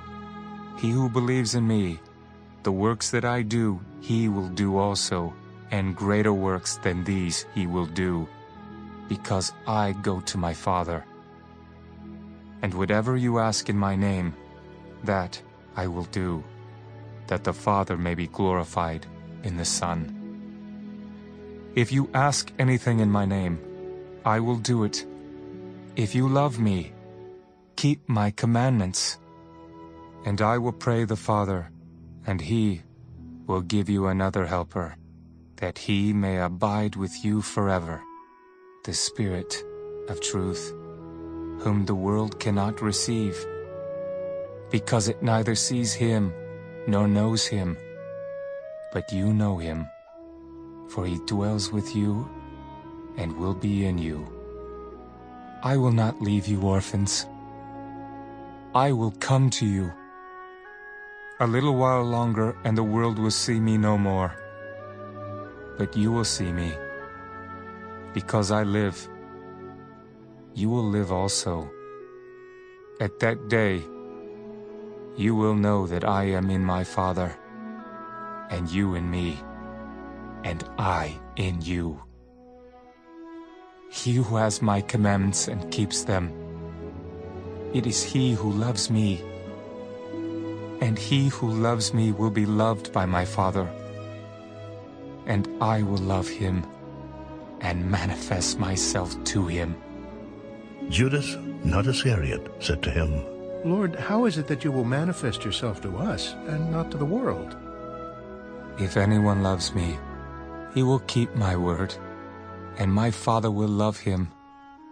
he who believes in me, the works that I do, he will do also, and greater works than these he will do, because I go to my Father. And whatever you ask in my name, that I will do, that the Father may be glorified in the Son. If you ask anything in my name, I will do it. If you love me, keep my commandments. And I will pray the Father, and he will give you another helper, that he may abide with you forever, the Spirit of truth, whom the world cannot receive, because it neither sees him nor knows him. But you know him, for he dwells with you and will be in you. I will not leave you orphans. I will come to you. A little while longer, and the world will see me no more. But you will see me. Because I live, you will live also. At that day, you will know that I am in my Father, and you in me, and I in you. He who has my commandments and keeps them, it is he who loves me. And he who loves me will be loved by my Father. And I will love him and manifest myself to him. Judas, not Iscariot, said to him, Lord, how is it that you will manifest yourself to us and not to the world? If anyone loves me, he will keep my word, and my Father will love him,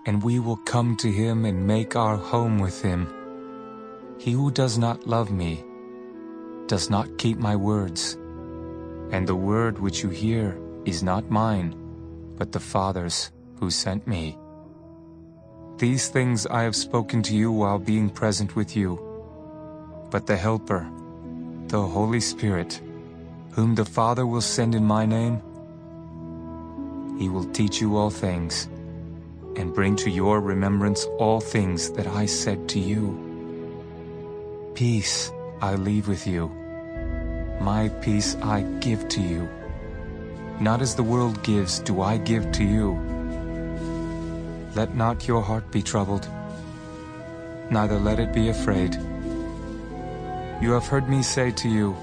and we will come to him and make our home with him. He who does not love me does not keep my words, and the word which you hear is not mine, but the Father's who sent me. These things I have spoken to you while being present with you. But the Helper, the Holy Spirit, whom the Father will send in my name, he will teach you all things, and bring to your remembrance all things that I said to you. Peace I leave with you. My peace I give to you. Not as the world gives do I give to you. Let not your heart be troubled, neither let it be afraid. You have heard me say to you,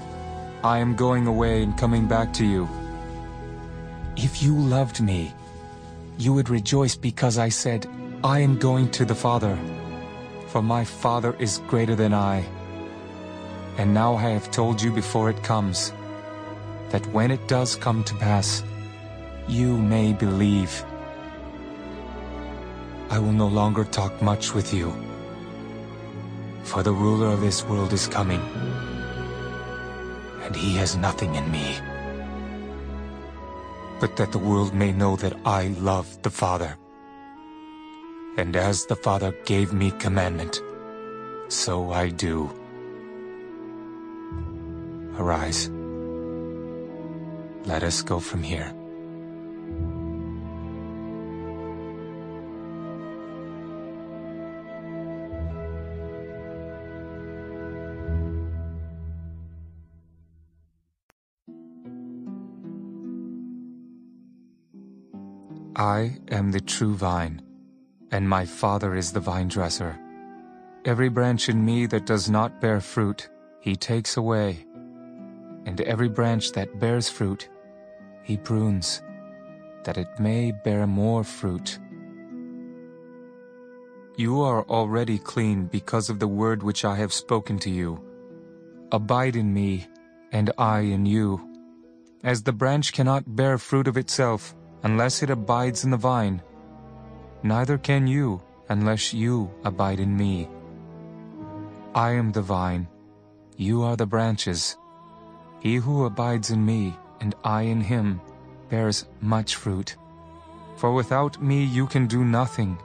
I am going away and coming back to you. If you loved me, you would rejoice because I said, I am going to the Father, for my Father is greater than I. And now I have told you before it comes, that when it does come to pass, you may believe. I will no longer talk much with you, for the ruler of this world is coming, and he has nothing in me but that the world may know that I love the Father. And as the Father gave me commandment, so I do. Arise. Let us go from here. I am the true vine, and my Father is the vine dresser. Every branch in me that does not bear fruit, he takes away, and every branch that bears fruit, he prunes, that it may bear more fruit. You are already clean because of the word which I have spoken to you. Abide in me, and I in you. As the branch cannot bear fruit of itself, unless it abides in the vine. Neither can you unless you abide in me. I am the vine, you are the branches. He who abides in me, and I in him, bears much fruit. For without me you can do nothing.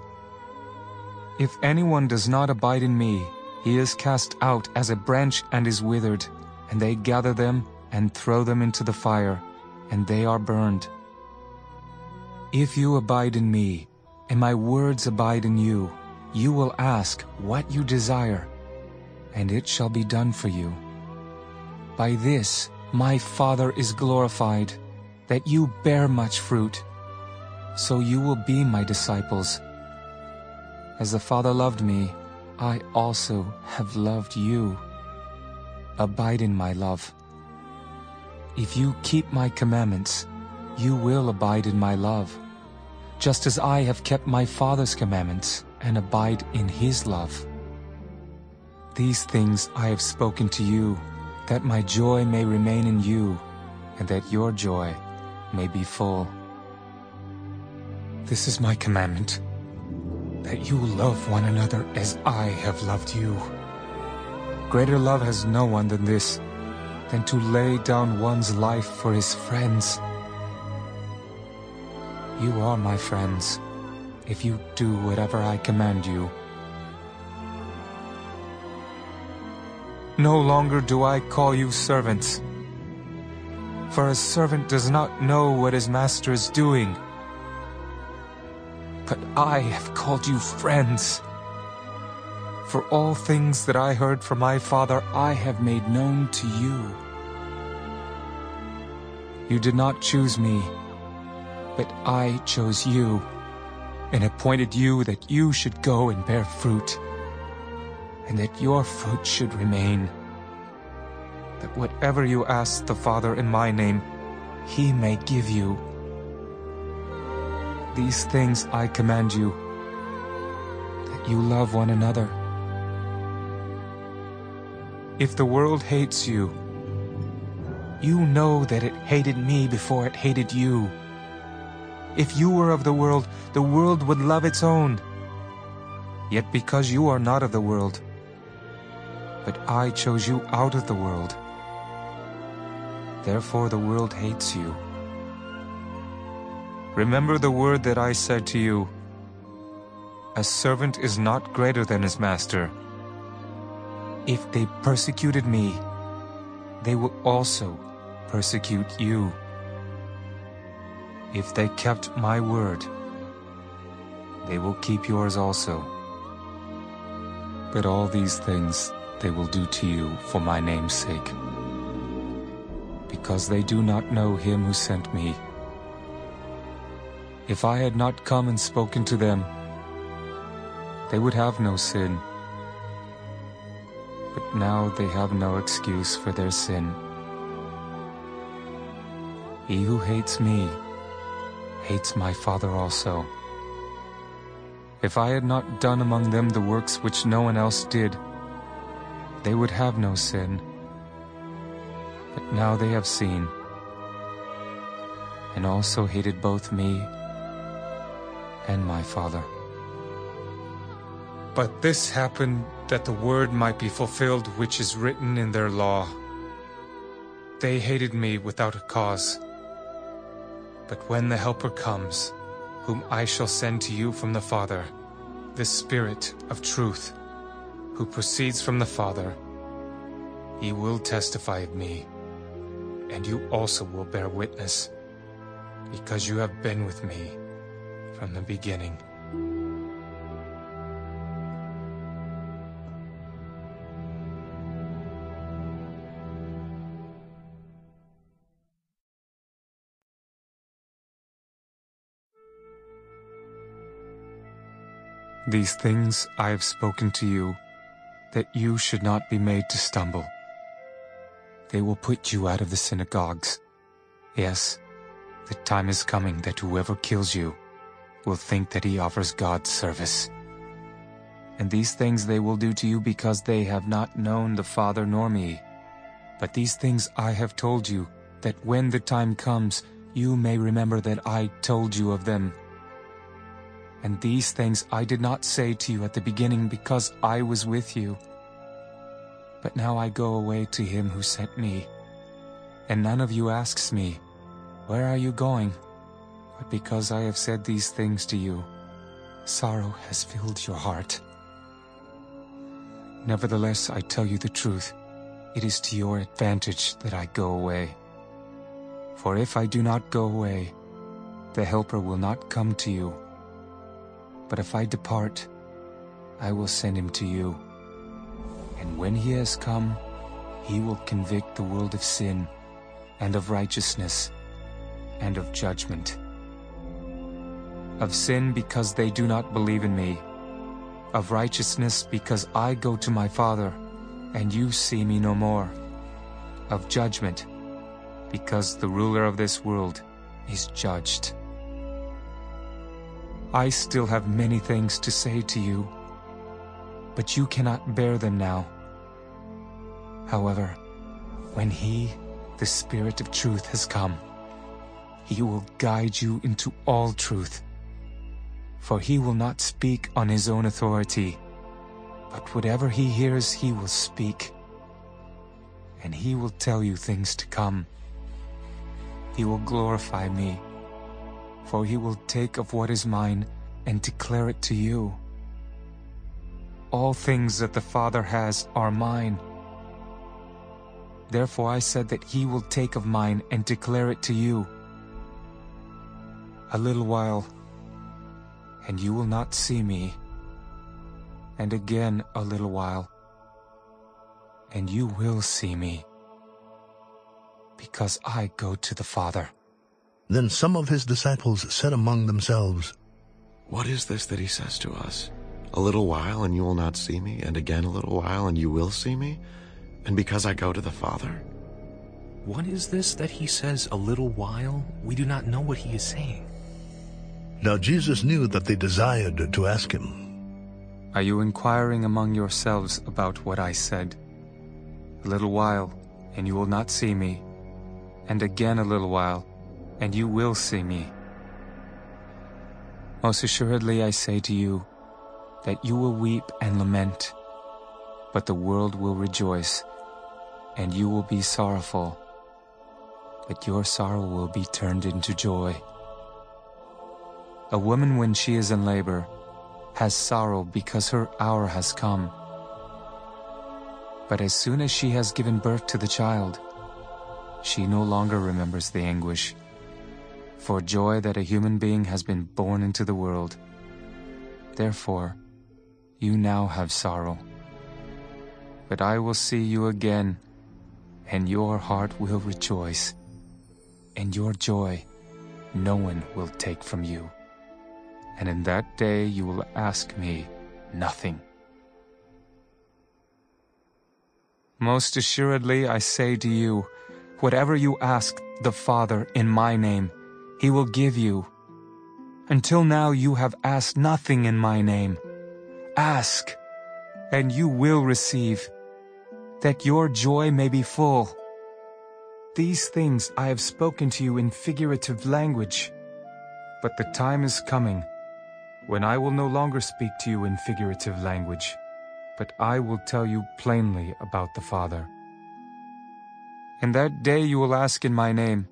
If anyone does not abide in me, he is cast out as a branch and is withered, and they gather them and throw them into the fire, and they are burned. If you abide in me, and my words abide in you, you will ask what you desire, and it shall be done for you. By this my Father is glorified, that you bear much fruit, so you will be my disciples. As the Father loved me, I also have loved you. Abide in my love. If you keep my commandments, you will abide in my love, just as I have kept my Father's commandments and abide in his love. These things I have spoken to you, that my joy may remain in you, and that your joy may be full. This is my commandment, that you love one another as I have loved you. Greater love has no one than this, than to lay down one's life for his friends. You are my friends, if you do whatever I command you. No longer do I call you servants, for a servant does not know what his master is doing. But I have called you friends. For all things that I heard from my Father I have made known to you. You did not choose me, but I chose you, and appointed you that you should go and bear fruit, and that your fruit should remain, that whatever you ask the Father in my name, he may give you. These things I command you, that you love one another. If the world hates you, you know that it hated me before it hated you. If you were of the world, the world would love its own. Yet because you are not of the world, but I chose you out of the world, therefore the world hates you. Remember the word that I said to you, A servant is not greater than his master. If they persecuted me, they will also persecute you. If they kept my word, they will keep yours also. But all these things they will do to you for my name's sake, because they do not know him who sent me. If I had not come and spoken to them, they would have no sin. But now they have no excuse for their sin. He who hates me hates my Father also. If I had not done among them the works which no one else did, they would have no sin. But now they have seen, and also hated both me and my Father. But this happened that the word might be fulfilled which is written in their law. They hated me without a cause. But when the Helper comes, whom I shall send to you from the Father, the Spirit of truth, who proceeds from the Father, he will testify of me, and you also will bear witness, because you have been with me from the beginning. These things I have spoken to you, that you should not be made to stumble. They will put you out of the synagogues. Yes, the time is coming that whoever kills you will think that he offers God service. And these things they will do to you because they have not known the Father nor me. But these things I have told you, that when the time comes, you may remember that I told you of them. And these things I did not say to you at the beginning because I was with you. But now I go away to him who sent me. And none of you asks me, Where are you going? But because I have said these things to you, sorrow has filled your heart. Nevertheless, I tell you the truth. It is to your advantage that I go away. For if I do not go away, the Helper will not come to you. But if I depart, I will send him to you. And when he has come, he will convict the world of sin, and of righteousness, and of judgment. Of sin because they do not believe in me. Of righteousness because I go to my Father, and you see me no more. Of judgment because the ruler of this world is judged. I still have many things to say to you, but you cannot bear them now. However, when He, the Spirit of truth, has come, He will guide you into all truth. For He will not speak on His own authority, but whatever He hears, He will speak. And He will tell you things to come. He will glorify me, for He will take of what is mine and declare it to you. All things that the Father has are mine. Therefore I said that he will take of mine and declare it to you. A little while, and you will not see me. And again a little while, and you will see me. Because I go to the Father. Then some of his disciples said among themselves, What is this that he says to us? A little while and you will not see me, and again a little while and you will see me? And because I go to the Father? What is this that he says, a little while? We do not know what he is saying. Now Jesus knew that they desired to ask him. Are you inquiring among yourselves about what I said? A little while, and you will not see me. And again a little while, and you will see me. Most assuredly I say to you, that you will weep and lament, but the world will rejoice, and you will be sorrowful, but your sorrow will be turned into joy. A woman when she is in labor has sorrow because her hour has come. But as soon as she has given birth to the child, she no longer remembers the anguish, for joy that a human being has been born into the world. Therefore, you now have sorrow. But I will see you again, and your heart will rejoice, and your joy no one will take from you. And in that day you will ask me nothing. Most assuredly I say to you, whatever you ask the Father in my name, he will give you. Until now you have asked nothing in my name. Ask, and you will receive, that your joy may be full. These things I have spoken to you in figurative language, but the time is coming when I will no longer speak to you in figurative language, but I will tell you plainly about the Father. In that day you will ask in my name,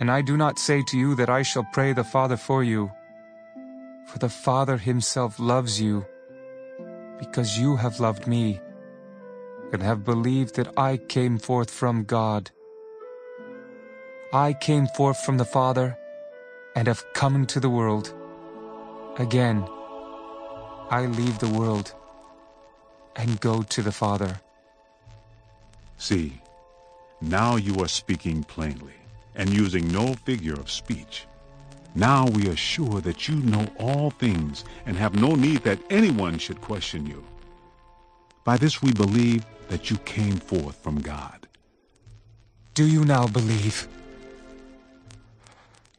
and I do not say to you that I shall pray the Father for you, for the Father himself loves you, because you have loved me, and have believed that I came forth from God. I came forth from the Father, and have come into the world. Again, I leave the world and go to the Father. See, now you are speaking plainly and using no figure of speech. Now we are sure that you know all things and have no need that anyone should question you. By this we believe that you came forth from God. Do you now believe?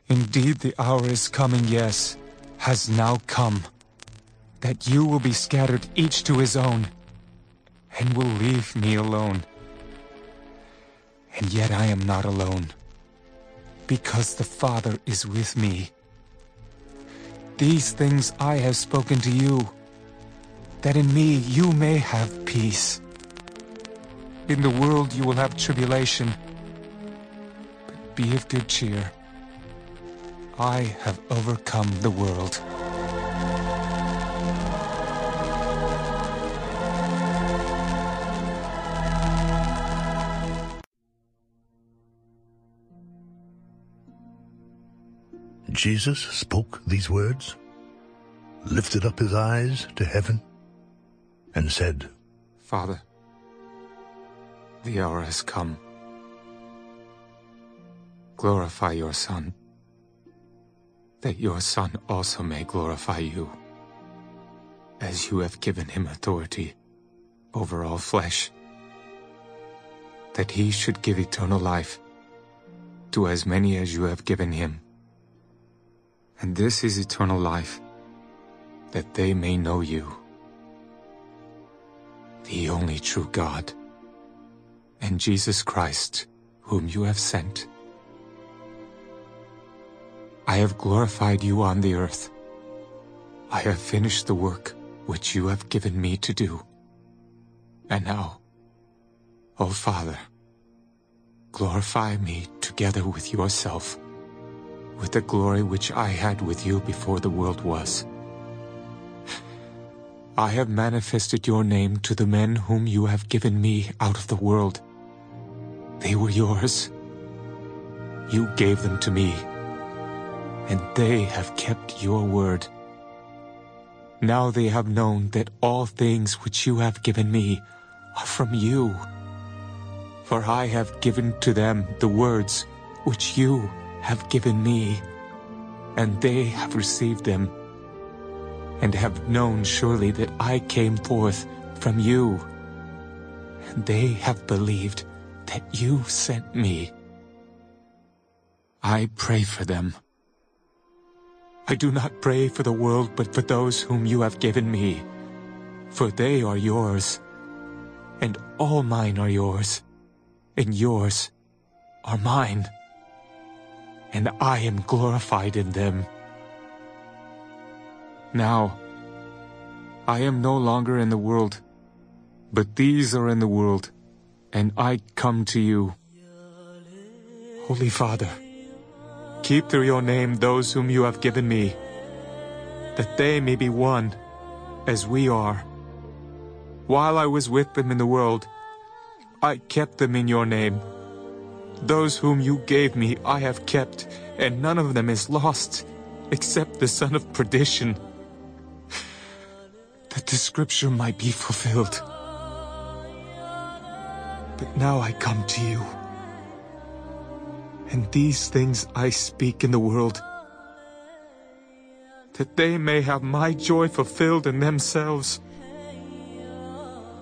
Indeed, the hour is coming, yes, has now come, that you will be scattered each to his own, and will leave me alone. And yet I am not alone, because the Father is with me. These things I have spoken to you, that in me you may have peace. In the world you will have tribulation, but be of good cheer. I have overcome the world. Jesus spoke these words, lifted up his eyes to heaven, and said, Father, the hour has come. Glorify your Son, that your Son also may glorify you, as you have given him authority over all flesh, that he should give eternal life to as many as you have given him. And this is eternal life, that they may know you, the only true God, and Jesus Christ, whom you have sent. I have glorified you on the earth. I have finished the work which you have given me to do. And now, O Father, glorify me together with yourself, with the glory which I had with you before the world was. I have manifested your name to the men whom you have given me out of the world. They were yours. You gave them to me, and they have kept your word. Now they have known that all things which you have given me are from you. For I have given to them the words which you have given me, and they have received them, and have known surely that I came forth from you, and they have believed that you sent me. I pray for them. I do not pray for the world, but for those whom you have given me, for they are yours, and all mine are yours, and yours are mine, and I am glorified in them. Now, I am no longer in the world, but these are in the world, and I come to you. Holy Father, keep through your name those whom you have given me, that they may be one, as we are. While I was with them in the world, I kept them in your name. Those whom you gave me I have kept, and none of them is lost, except the son of perdition, that the scripture might be fulfilled. But now I come to you, and these things I speak in the world, that they may have my joy fulfilled in themselves.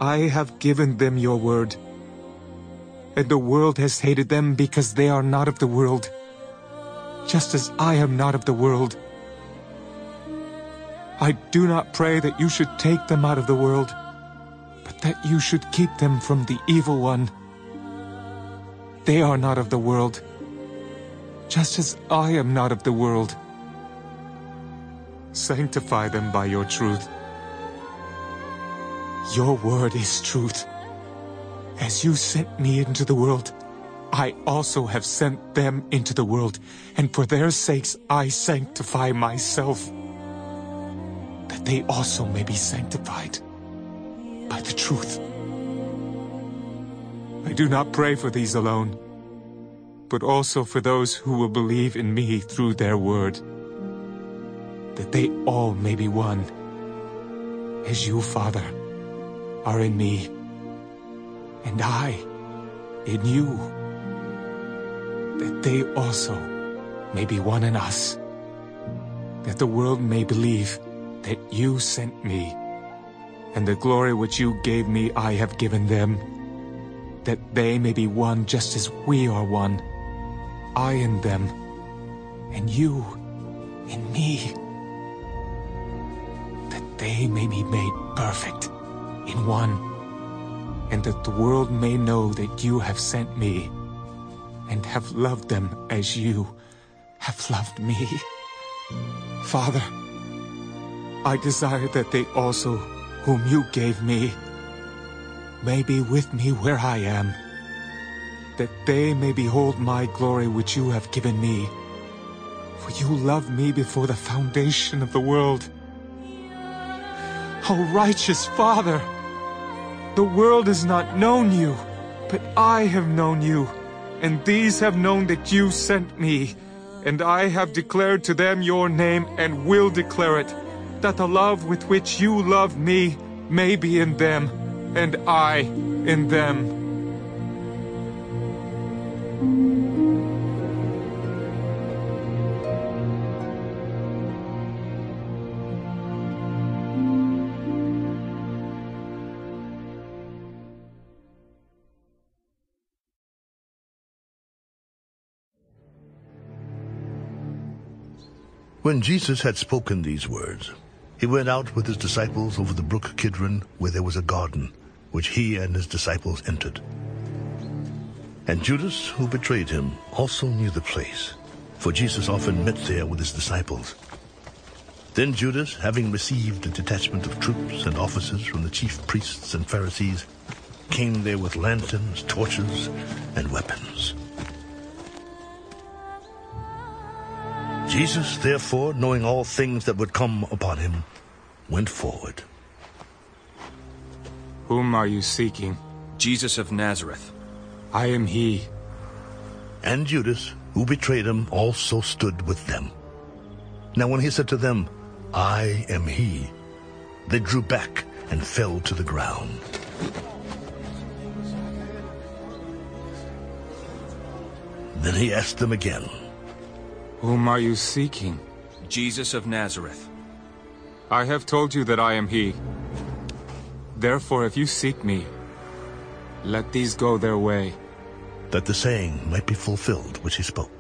I have given them your word, and the world has hated them because they are not of the world, just as I am not of the world. I do not pray that you should take them out of the world, but that you should keep them from the evil one. They are not of the world, just as I am not of the world. Sanctify them by your truth. Your word is truth. As you sent me into the world, I also have sent them into the world, and for their sakes I sanctify myself, that they also may be sanctified by the truth. I do not pray for these alone, but also for those who will believe in me through their word, that they all may be one, as you, Father, are in me, and I in you, that they also may be one in us, that the world may believe that you sent me, and the glory which you gave me I have given them, that they may be one just as we are one, I in them, and you in me, that they may be made perfect in one, and that the world may know that you have sent me, and have loved them as you have loved me. Father, I desire that they also, whom you gave me, may be with me where I am, that they may behold my glory which you have given me. For you loved me before the foundation of the world. O righteous Father, the world has not known you, but I have known you, and these have known that you sent me. And I have declared to them your name and will declare it, that the love with which you love me may be in them, and I in them. When Jesus had spoken these words, he went out with his disciples over the brook Kidron, where there was a garden, which he and his disciples entered. And Judas, who betrayed him, also knew the place, for Jesus often met there with his disciples. Then Judas, having received a detachment of troops and officers from the chief priests and Pharisees, came there with lanterns, torches, and weapons. Jesus, therefore, knowing all things that would come upon him, went forward. Whom are you seeking? Jesus of Nazareth. I am he. And Judas, who betrayed him, also stood with them. Now when he said to them, I am he, they drew back and fell to the ground. Then he asked them again, Whom are you seeking? Jesus of Nazareth. I have told you that I am he. Therefore, if you seek me, let these go their way. That the saying might be fulfilled which he spoke.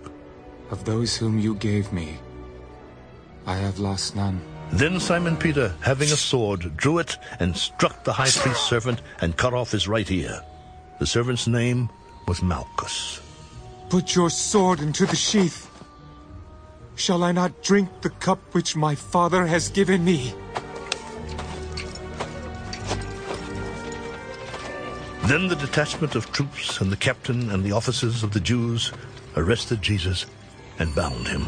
Of those whom you gave me, I have lost none. Then Simon Peter, having a sword, drew it and struck the high priest's servant and cut off his right ear. The servant's name was Malchus. Put your sword into the sheath. Shall I not drink the cup which my father has given me? Then the detachment of troops and the captain and the officers of the Jews arrested Jesus and bound him.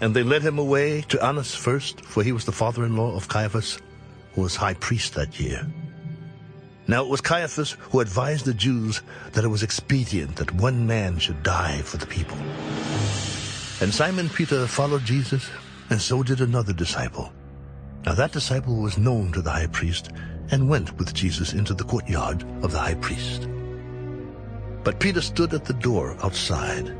And they led him away to Annas first, for he was the father-in-law of Caiaphas, who was high priest that year. Now it was Caiaphas who advised the Jews that it was expedient that one man should die for the people. And Simon Peter followed Jesus, and so did another disciple. Now that disciple was known to the high priest, and went with Jesus into the courtyard of the high priest. But Peter stood at the door outside.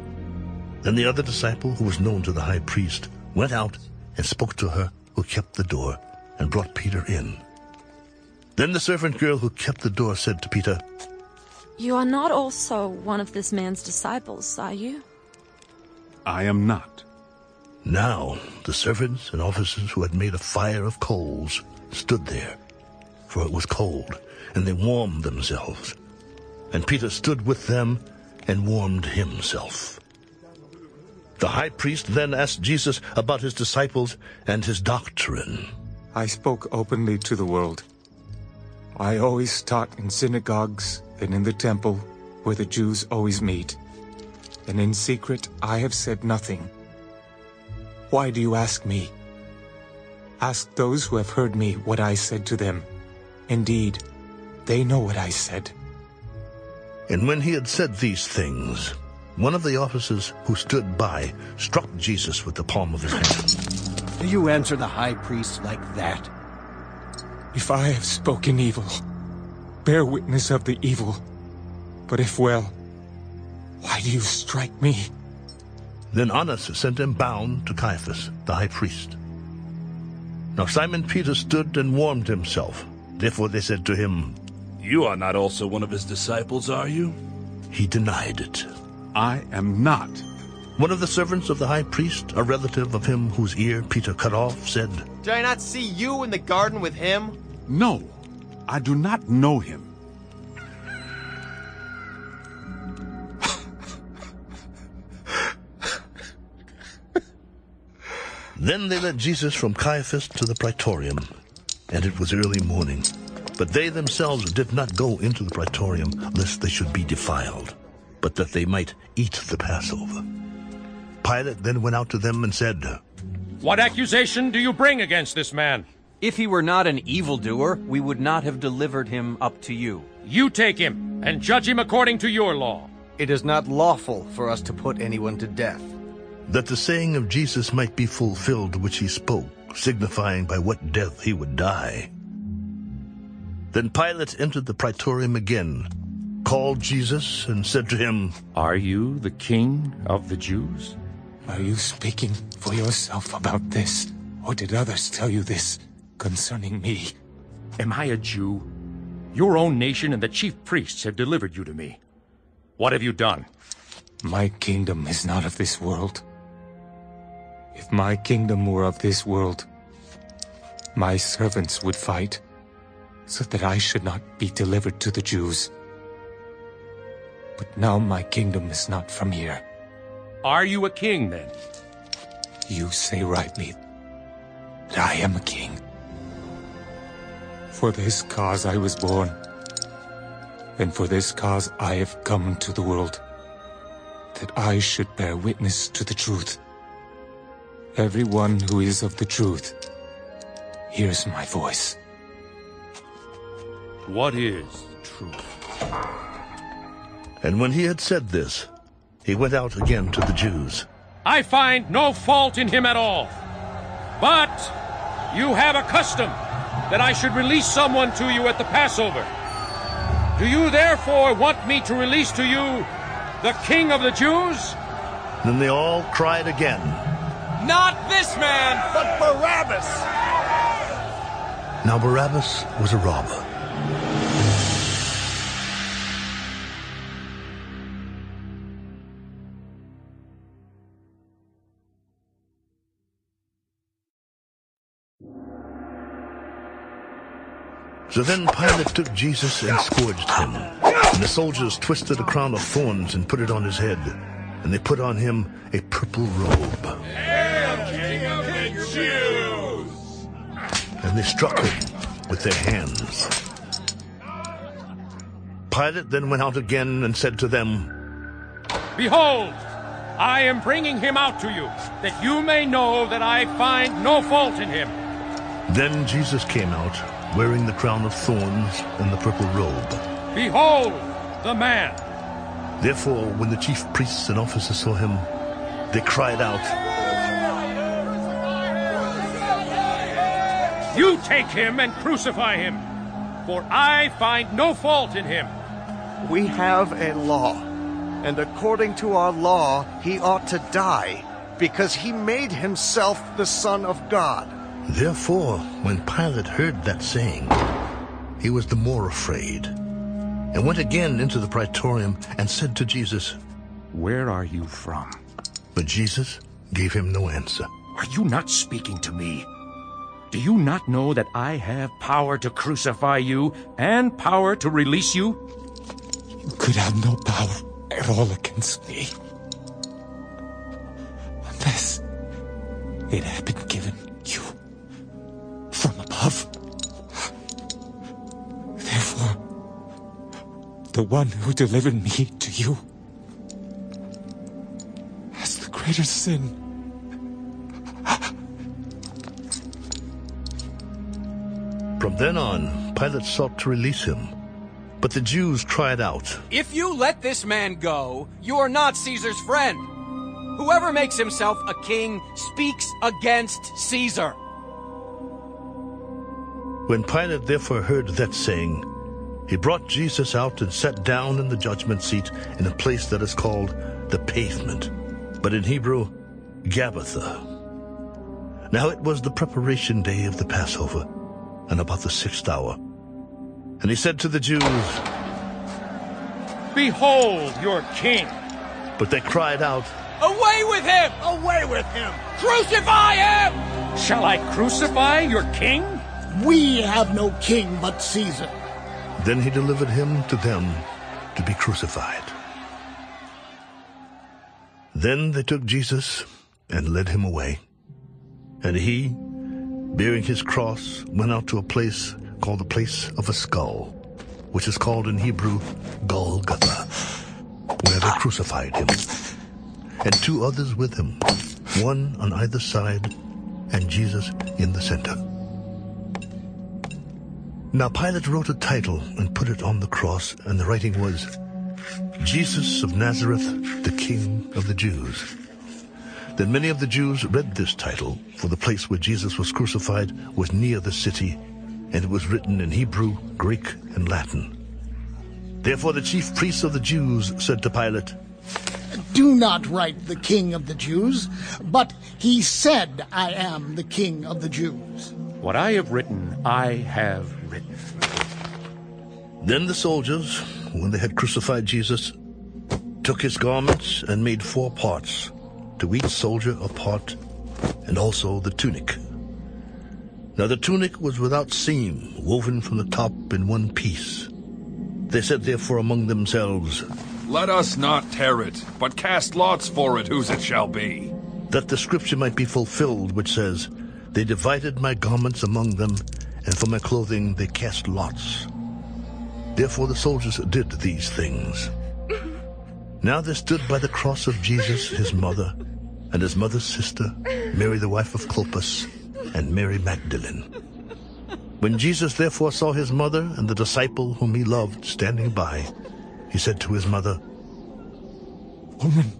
Then the other disciple, who was known to the high priest, went out and spoke to her who kept the door, and brought Peter in. Then the servant girl who kept the door said to Peter, You are not also one of this man's disciples, are you? I am not. Now the servants and officers who had made a fire of coals stood there, for it was cold, and they warmed themselves. And Peter stood with them and warmed himself. The high priest then asked Jesus about his disciples and his doctrine. I spoke openly to the world. I always taught in synagogues and in the temple where the Jews always meet. And in secret I have said nothing. Why do you ask me? Ask those who have heard me what I said to them. Indeed, they know what I said. And when he had said these things, one of the officers who stood by struck Jesus with the palm of his hand. Do you answer the high priest like that? If I have spoken evil, bear witness of the evil. But if well, why do you strike me? Then Annas sent him bound to Caiaphas, the high priest. Now Simon Peter stood and warmed himself. Therefore they said to him, You are not also one of his disciples, are you? He denied it. I am not. One of the servants of the high priest, a relative of him whose ear Peter cut off, said, Did I not see you in the garden with him? No, I do not know him. Then they led Jesus from Caiaphas to the praetorium, and it was early morning. But they themselves did not go into the praetorium, lest they should be defiled, but that they might eat the Passover. Pilate then went out to them and said, What accusation do you bring against this man? If he were not an evildoer, we would not have delivered him up to you. You take him and judge him according to your law. It is not lawful for us to put anyone to death. That the saying of Jesus might be fulfilled which he spoke, signifying by what death he would die. Then Pilate entered the praetorium again, called Jesus, and said to him, Are you the king of the Jews? Are you speaking for yourself about this? Or did others tell you this concerning me? Am I a Jew? Your own nation and the chief priests have delivered you to me. What have you done? My kingdom is not of this world. If my kingdom were of this world, my servants would fight, so that I should not be delivered to the Jews. But now my kingdom is not from here. Are you a king, then? You say rightly that I am a king. For this cause I was born, and for this cause I have come to the world, that I should bear witness to the truth. Everyone who is of the truth hears my voice. What is truth? And when he had said this, he went out again to the Jews. I find no fault in him at all. But you have a custom that I should release someone to you at the Passover. Do you therefore want me to release to you the King of the Jews? Then they all cried again, Not this man, but Barabbas! Now Barabbas was a robber. So then Pilate took Jesus and scourged him. And the soldiers twisted a crown of thorns and put it on his head. And they put on him a purple robe. And they struck him with their hands. Pilate then went out again and said to them, Behold, I am bringing him out to you, that you may know that I find no fault in him. Then Jesus came out, wearing the crown of thorns and the purple robe. Behold, the man! Therefore, when the chief priests and officers saw him, they cried out, You take him and crucify him, for I find no fault in him. We have a law, and according to our law, he ought to die, because he made himself the Son of God. Therefore, when Pilate heard that saying, he was the more afraid, and went again into the praetorium and said to Jesus, Where are you from? But Jesus gave him no answer. Are you not speaking to me? Do you not know that I have power to crucify you and power to release you? You could have no power at all against me. Unless it had been given you from above. Therefore, the one who delivered me to you has the greater sin. Then on, Pilate sought to release him. But the Jews cried out, If you let this man go, you are not Caesar's friend. Whoever makes himself a king speaks against Caesar. When Pilate therefore heard that saying, he brought Jesus out and sat down in the judgment seat in a place that is called the pavement, but in Hebrew, Gabbatha. Now it was the preparation day of the Passover, and about the sixth hour. And he said to the Jews, Behold your king! But they cried out, Away with him! Away with him! Crucify him! Shall I crucify your king? We have no king but Caesar. Then he delivered him to them to be crucified. Then they took Jesus and led him away. And he, bearing his cross, went out to a place called the place of a skull, which is called in Hebrew Golgotha, where they crucified him, and two others with him, one on either side, and Jesus in the center. Now Pilate wrote a title and put it on the cross, and the writing was, Jesus of Nazareth, the King of the Jews. Then many of the Jews read this title, for the place where Jesus was crucified was near the city, and it was written in Hebrew, Greek, and Latin. Therefore the chief priests of the Jews said to Pilate, Do not write the King of the Jews, but he said, I am the King of the Jews. What I have written, I have written. Then the soldiers, when they had crucified Jesus, took his garments and made four parts, to each soldier a part, and also the tunic. Now the tunic was without seam, woven from the top in one piece. They said therefore among themselves, Let us not tear it, but cast lots for it whose it shall be. That the scripture might be fulfilled, which says, They divided my garments among them, and for my clothing they cast lots. Therefore the soldiers did these things. *laughs* Now there stood by the cross of Jesus his mother, and his mother's sister, Mary the wife of Clopas, and Mary Magdalene. When Jesus therefore saw his mother and the disciple whom he loved standing by, he said to his mother, Woman,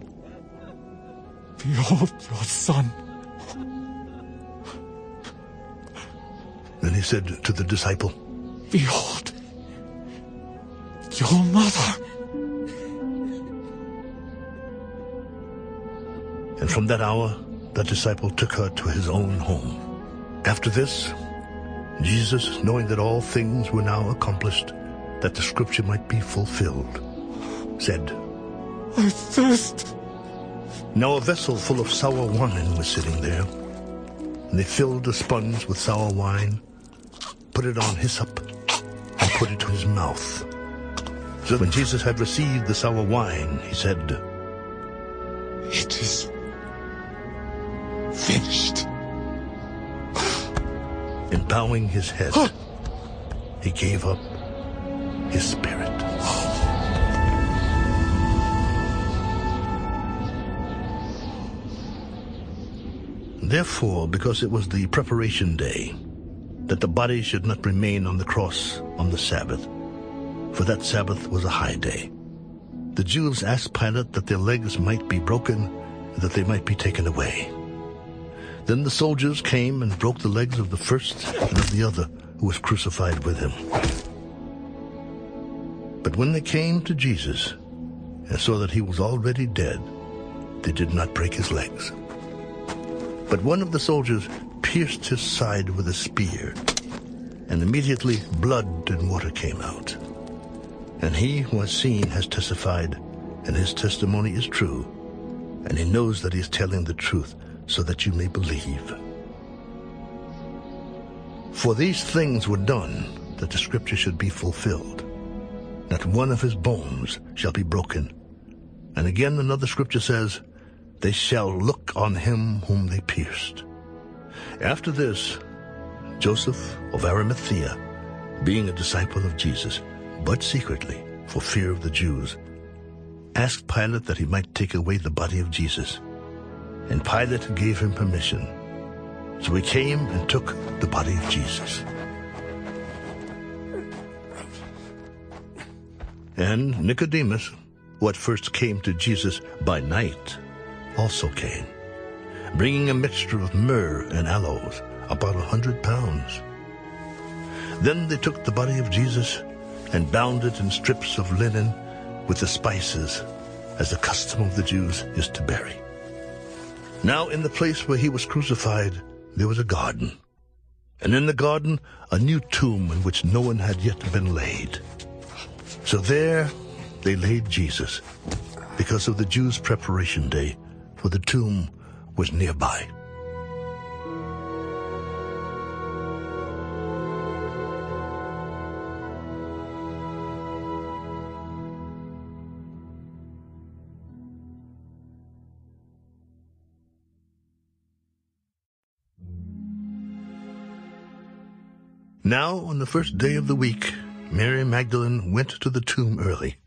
behold your son. Then he said to the disciple, Behold your mother. And from that hour, that disciple took her to his own home. After this, Jesus, knowing that all things were now accomplished, that the scripture might be fulfilled, said, I thirst. Now a vessel full of sour wine was sitting there, and they filled a sponge with sour wine, put it on hyssop, and put it to his mouth. So when Jesus had received the sour wine, he said, It is finished. And bowing his head, he gave up his spirit. Therefore, because it was the preparation day, that the body should not remain on the cross on the Sabbath, for that Sabbath was a high day, the Jews asked Pilate that their legs might be broken, and that they might be taken away. Then the soldiers came and broke the legs of the first and of the other who was crucified with him. But when they came to Jesus and saw that he was already dead, they did not break his legs. But one of the soldiers pierced his side with a spear, and immediately blood and water came out. And he who has seen has testified, and his testimony is true, and he knows that he is telling the truth, so that you may believe. For these things were done, that the scripture should be fulfilled. Not one of his bones shall be broken. And again another scripture says, They shall look on him whom they pierced. After this, Joseph of Arimathea, being a disciple of Jesus, but secretly, for fear of the Jews, asked Pilate that he might take away the body of Jesus. And Pilate gave him permission. So he came and took the body of Jesus. And Nicodemus, who at first came to Jesus by night, also came, bringing a mixture of myrrh and aloes, about a hundred pounds. Then they took the body of Jesus and bound it in strips of linen with the spices, as the custom of the Jews is to bury. Now in the place where he was crucified there was a garden, and in the garden a new tomb in which no one had yet been laid. So there they laid Jesus, because of the Jews' preparation day, for the tomb was nearby. Now, on the first day of the week, Mary Magdalene went to the tomb early,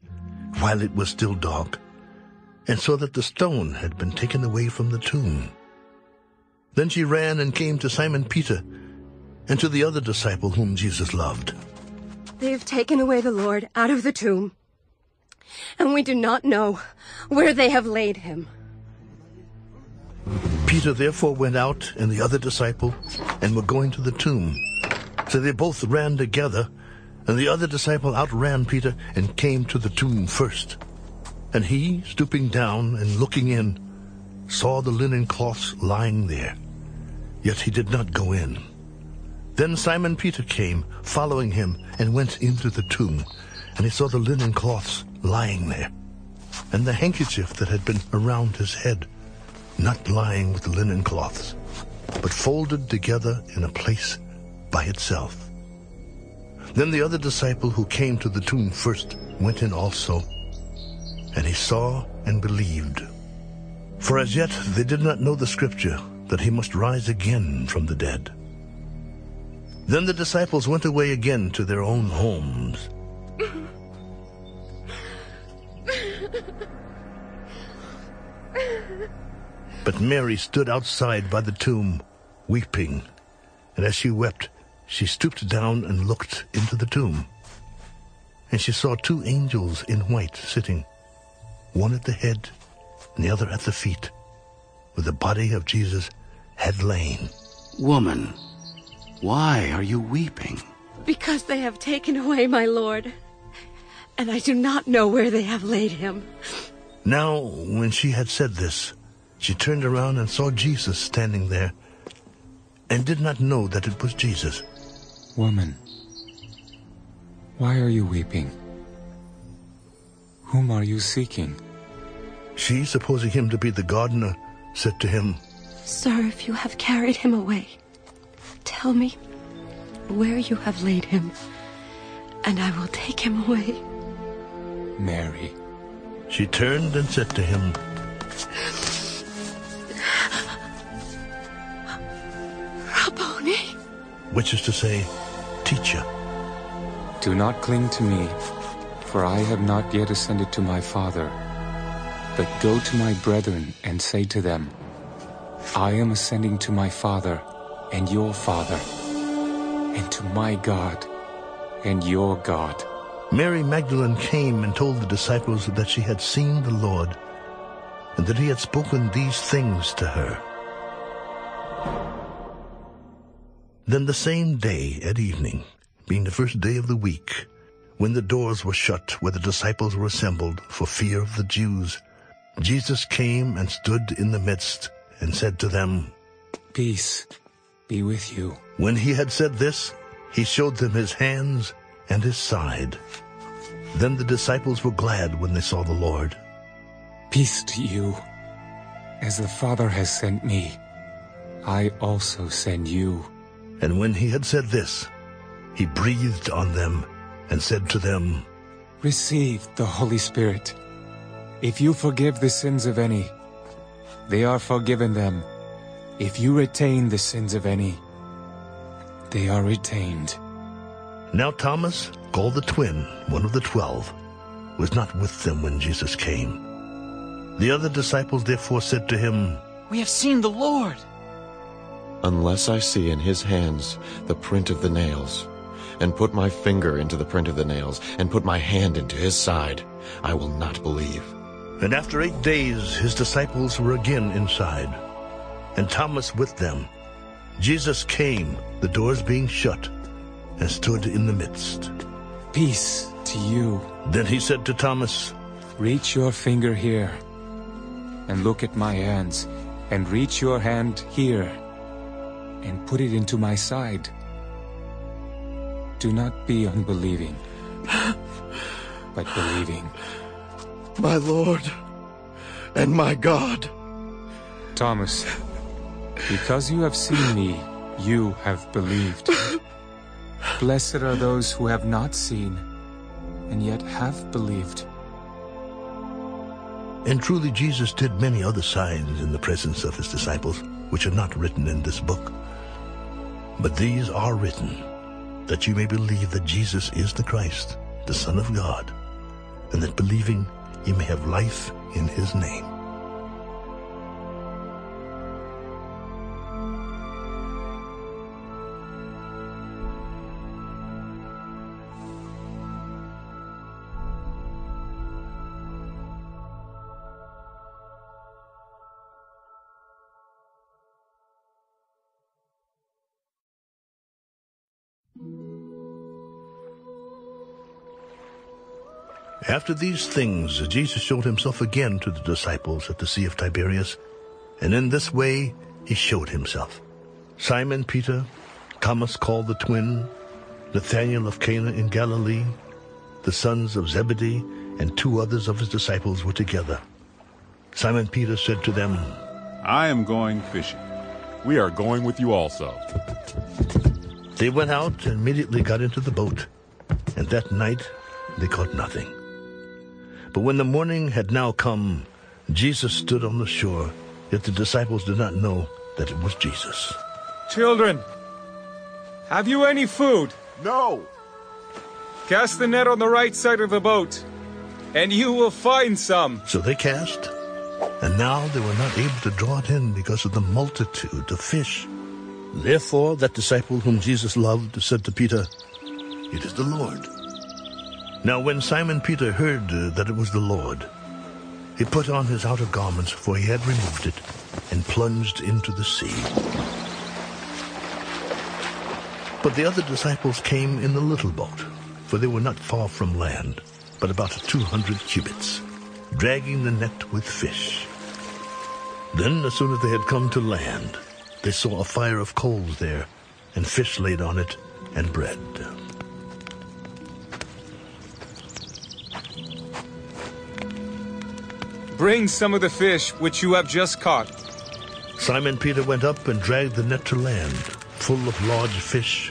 while it was still dark, and saw that the stone had been taken away from the tomb. Then she ran and came to Simon Peter and to the other disciple whom Jesus loved. They have taken away the Lord out of the tomb, and we do not know where they have laid him. Peter therefore went out and the other disciple and were going to the tomb. So they both ran together, and the other disciple outran Peter and came to the tomb first. And he, stooping down and looking in, saw the linen cloths lying there. Yet he did not go in. Then Simon Peter came, following him, and went into the tomb. And he saw the linen cloths lying there, and the handkerchief that had been around his head, not lying with the linen cloths, but folded together in a place by itself. Then the other disciple who came to the tomb first went in also, and he saw and believed. For as yet they did not know the scripture that he must rise again from the dead. Then the disciples went away again to their own homes. But Mary stood outside by the tomb, weeping. And as she wept, she stooped down and looked into the tomb. And she saw two angels in white sitting, one at the head and the other at the feet, where the body of Jesus had lain. Woman, why are you weeping? Because they have taken away my Lord, and I do not know where they have laid him. Now, when she had said this, she turned around and saw Jesus standing there, and did not know that it was Jesus. Woman, why are you weeping? Whom are you seeking? She, supposing him to be the gardener, said to him, Sir, if you have carried him away, tell me where you have laid him, and I will take him away. Mary. She turned and said to him, Rabboni. which is to say, Teacher. Do not cling to me, for I have not yet ascended to my Father. But go to my brethren and say to them, I am ascending to my Father and your Father, and to my God and your God. Mary Magdalene came and told the disciples that she had seen the Lord, and that he had spoken these things to her. Then the same day at evening, being the first day of the week, when the doors were shut where the disciples were assembled for fear of the Jews, Jesus came and stood in the midst and said to them, Peace be with you. When he had said this, he showed them his hands and his side. Then the disciples were glad when they saw the Lord. Peace to you. As the Father has sent me, I also send you. And when he had said this, he breathed on them and said to them, Receive the Holy Spirit. If you forgive the sins of any, they are forgiven them. If you retain the sins of any, they are retained. Now Thomas, called the twin, one of the twelve, was not with them when Jesus came. The other disciples therefore said to him, We have seen the Lord. Unless I see in his hands the print of the nails, and put my finger into the print of the nails, and put my hand into his side, I will not believe. And after eight days his disciples were again inside, and Thomas with them. Jesus came, the doors being shut, and stood in the midst. Peace to you. Then he said to Thomas, Reach your finger here, and look at my hands, and reach your hand here, and put it into my side. Do not be unbelieving, *gasps* but believing. My Lord and my God. Thomas, because you have seen me, you have believed. *laughs* Blessed are those who have not seen, and yet have believed. And truly Jesus did many other signs in the presence of his disciples, which are not written in this book. But these are written, that you may believe that Jesus is the Christ, the Son of God, and that believing you may have life in his name. After these things, Jesus showed himself again to the disciples at the Sea of Tiberias, and in this way he showed himself. Simon Peter, Thomas called the twin, Nathanael of Cana in Galilee, the sons of Zebedee, and two others of his disciples were together. Simon Peter said to them, I am going fishing. We are going with you also. They went out and immediately got into the boat, and that night they caught nothing. But when the morning had now come, Jesus stood on the shore, yet the disciples did not know that it was Jesus. Children, have you any food? No. Cast the net on the right side of the boat, and you will find some. So they cast, and now they were not able to draw it in because of the multitude of fish. Therefore, that disciple whom Jesus loved said to Peter, It is the Lord. Now, when Simon Peter heard that it was the Lord, he put on his outer garments, for he had removed it, and plunged into the sea. But the other disciples came in the little boat, for they were not far from land, but about two hundred cubits, dragging the net with fish. Then, as soon as they had come to land, they saw a fire of coals there, and fish laid on it, and bread. Bring some of the fish which you have just caught. Simon Peter went up and dragged the net to land, full of large fish,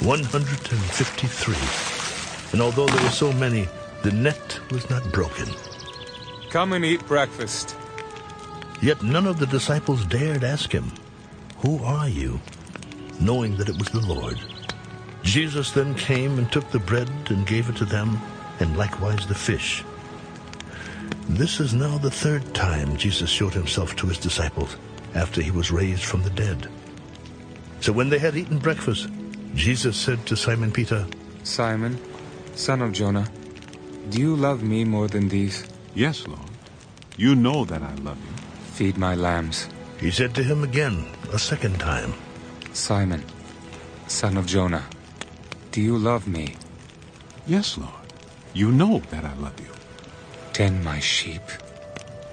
153. And although there were so many, the net was not broken. Come and eat breakfast. Yet none of the disciples dared ask him, Who are you? knowing that it was the Lord. Jesus then came and took the bread and gave it to them, and likewise the fish. This is now the third time Jesus showed himself to his disciples after he was raised from the dead. So when they had eaten breakfast, Jesus said to Simon Peter, Simon, son of Jonah, do you love me more than these? Yes, Lord. You know that I love you. Feed my lambs. He said to him again, a second time, Simon, son of Jonah, do you love me? Yes, Lord. You know that I love you. Tend my sheep.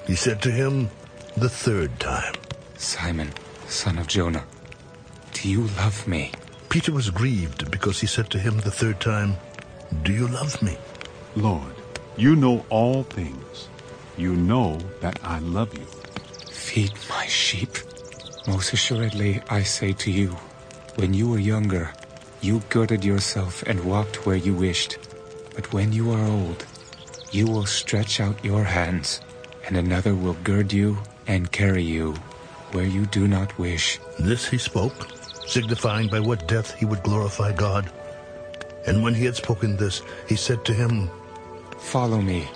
He said to him the third time, Simon, son of Jonah, do you love me? Peter was grieved because he said to him the third time, Do you love me? Lord, you know all things. You know that I love you. Feed my sheep. Most assuredly, I say to you, when you were younger, you girded yourself and walked where you wished. But when you are old, you will stretch out your hands, and another will gird you and carry you where you do not wish. This he spoke, signifying by what death he would glorify God. And when he had spoken this, he said to him, Follow me.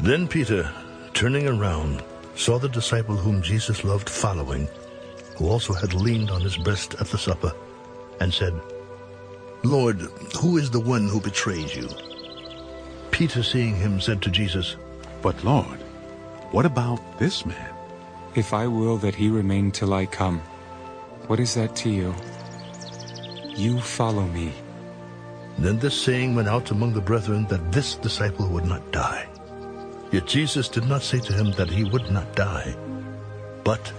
Then Peter, turning around, saw the disciple whom Jesus loved following, who also had leaned on his breast at the supper, and said, Lord, who is the one who betrays you? Peter, seeing him, said to Jesus, But Lord, what about this man? If I will that he remain till I come, what is that to you? You follow me. Then this saying went out among the brethren that this disciple would not die. Yet Jesus did not say to him that he would not die, but,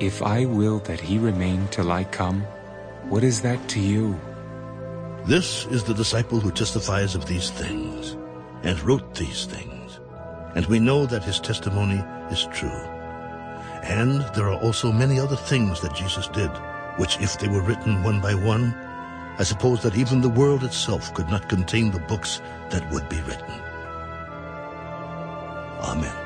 If I will that he remain till I come, what is that to you? This is the disciple who testifies of these things, and wrote these things. And we know that his testimony is true. And there are also many other things that Jesus did, which if they were written one by one, I suppose that even the world itself could not contain the books that would be written. Amen.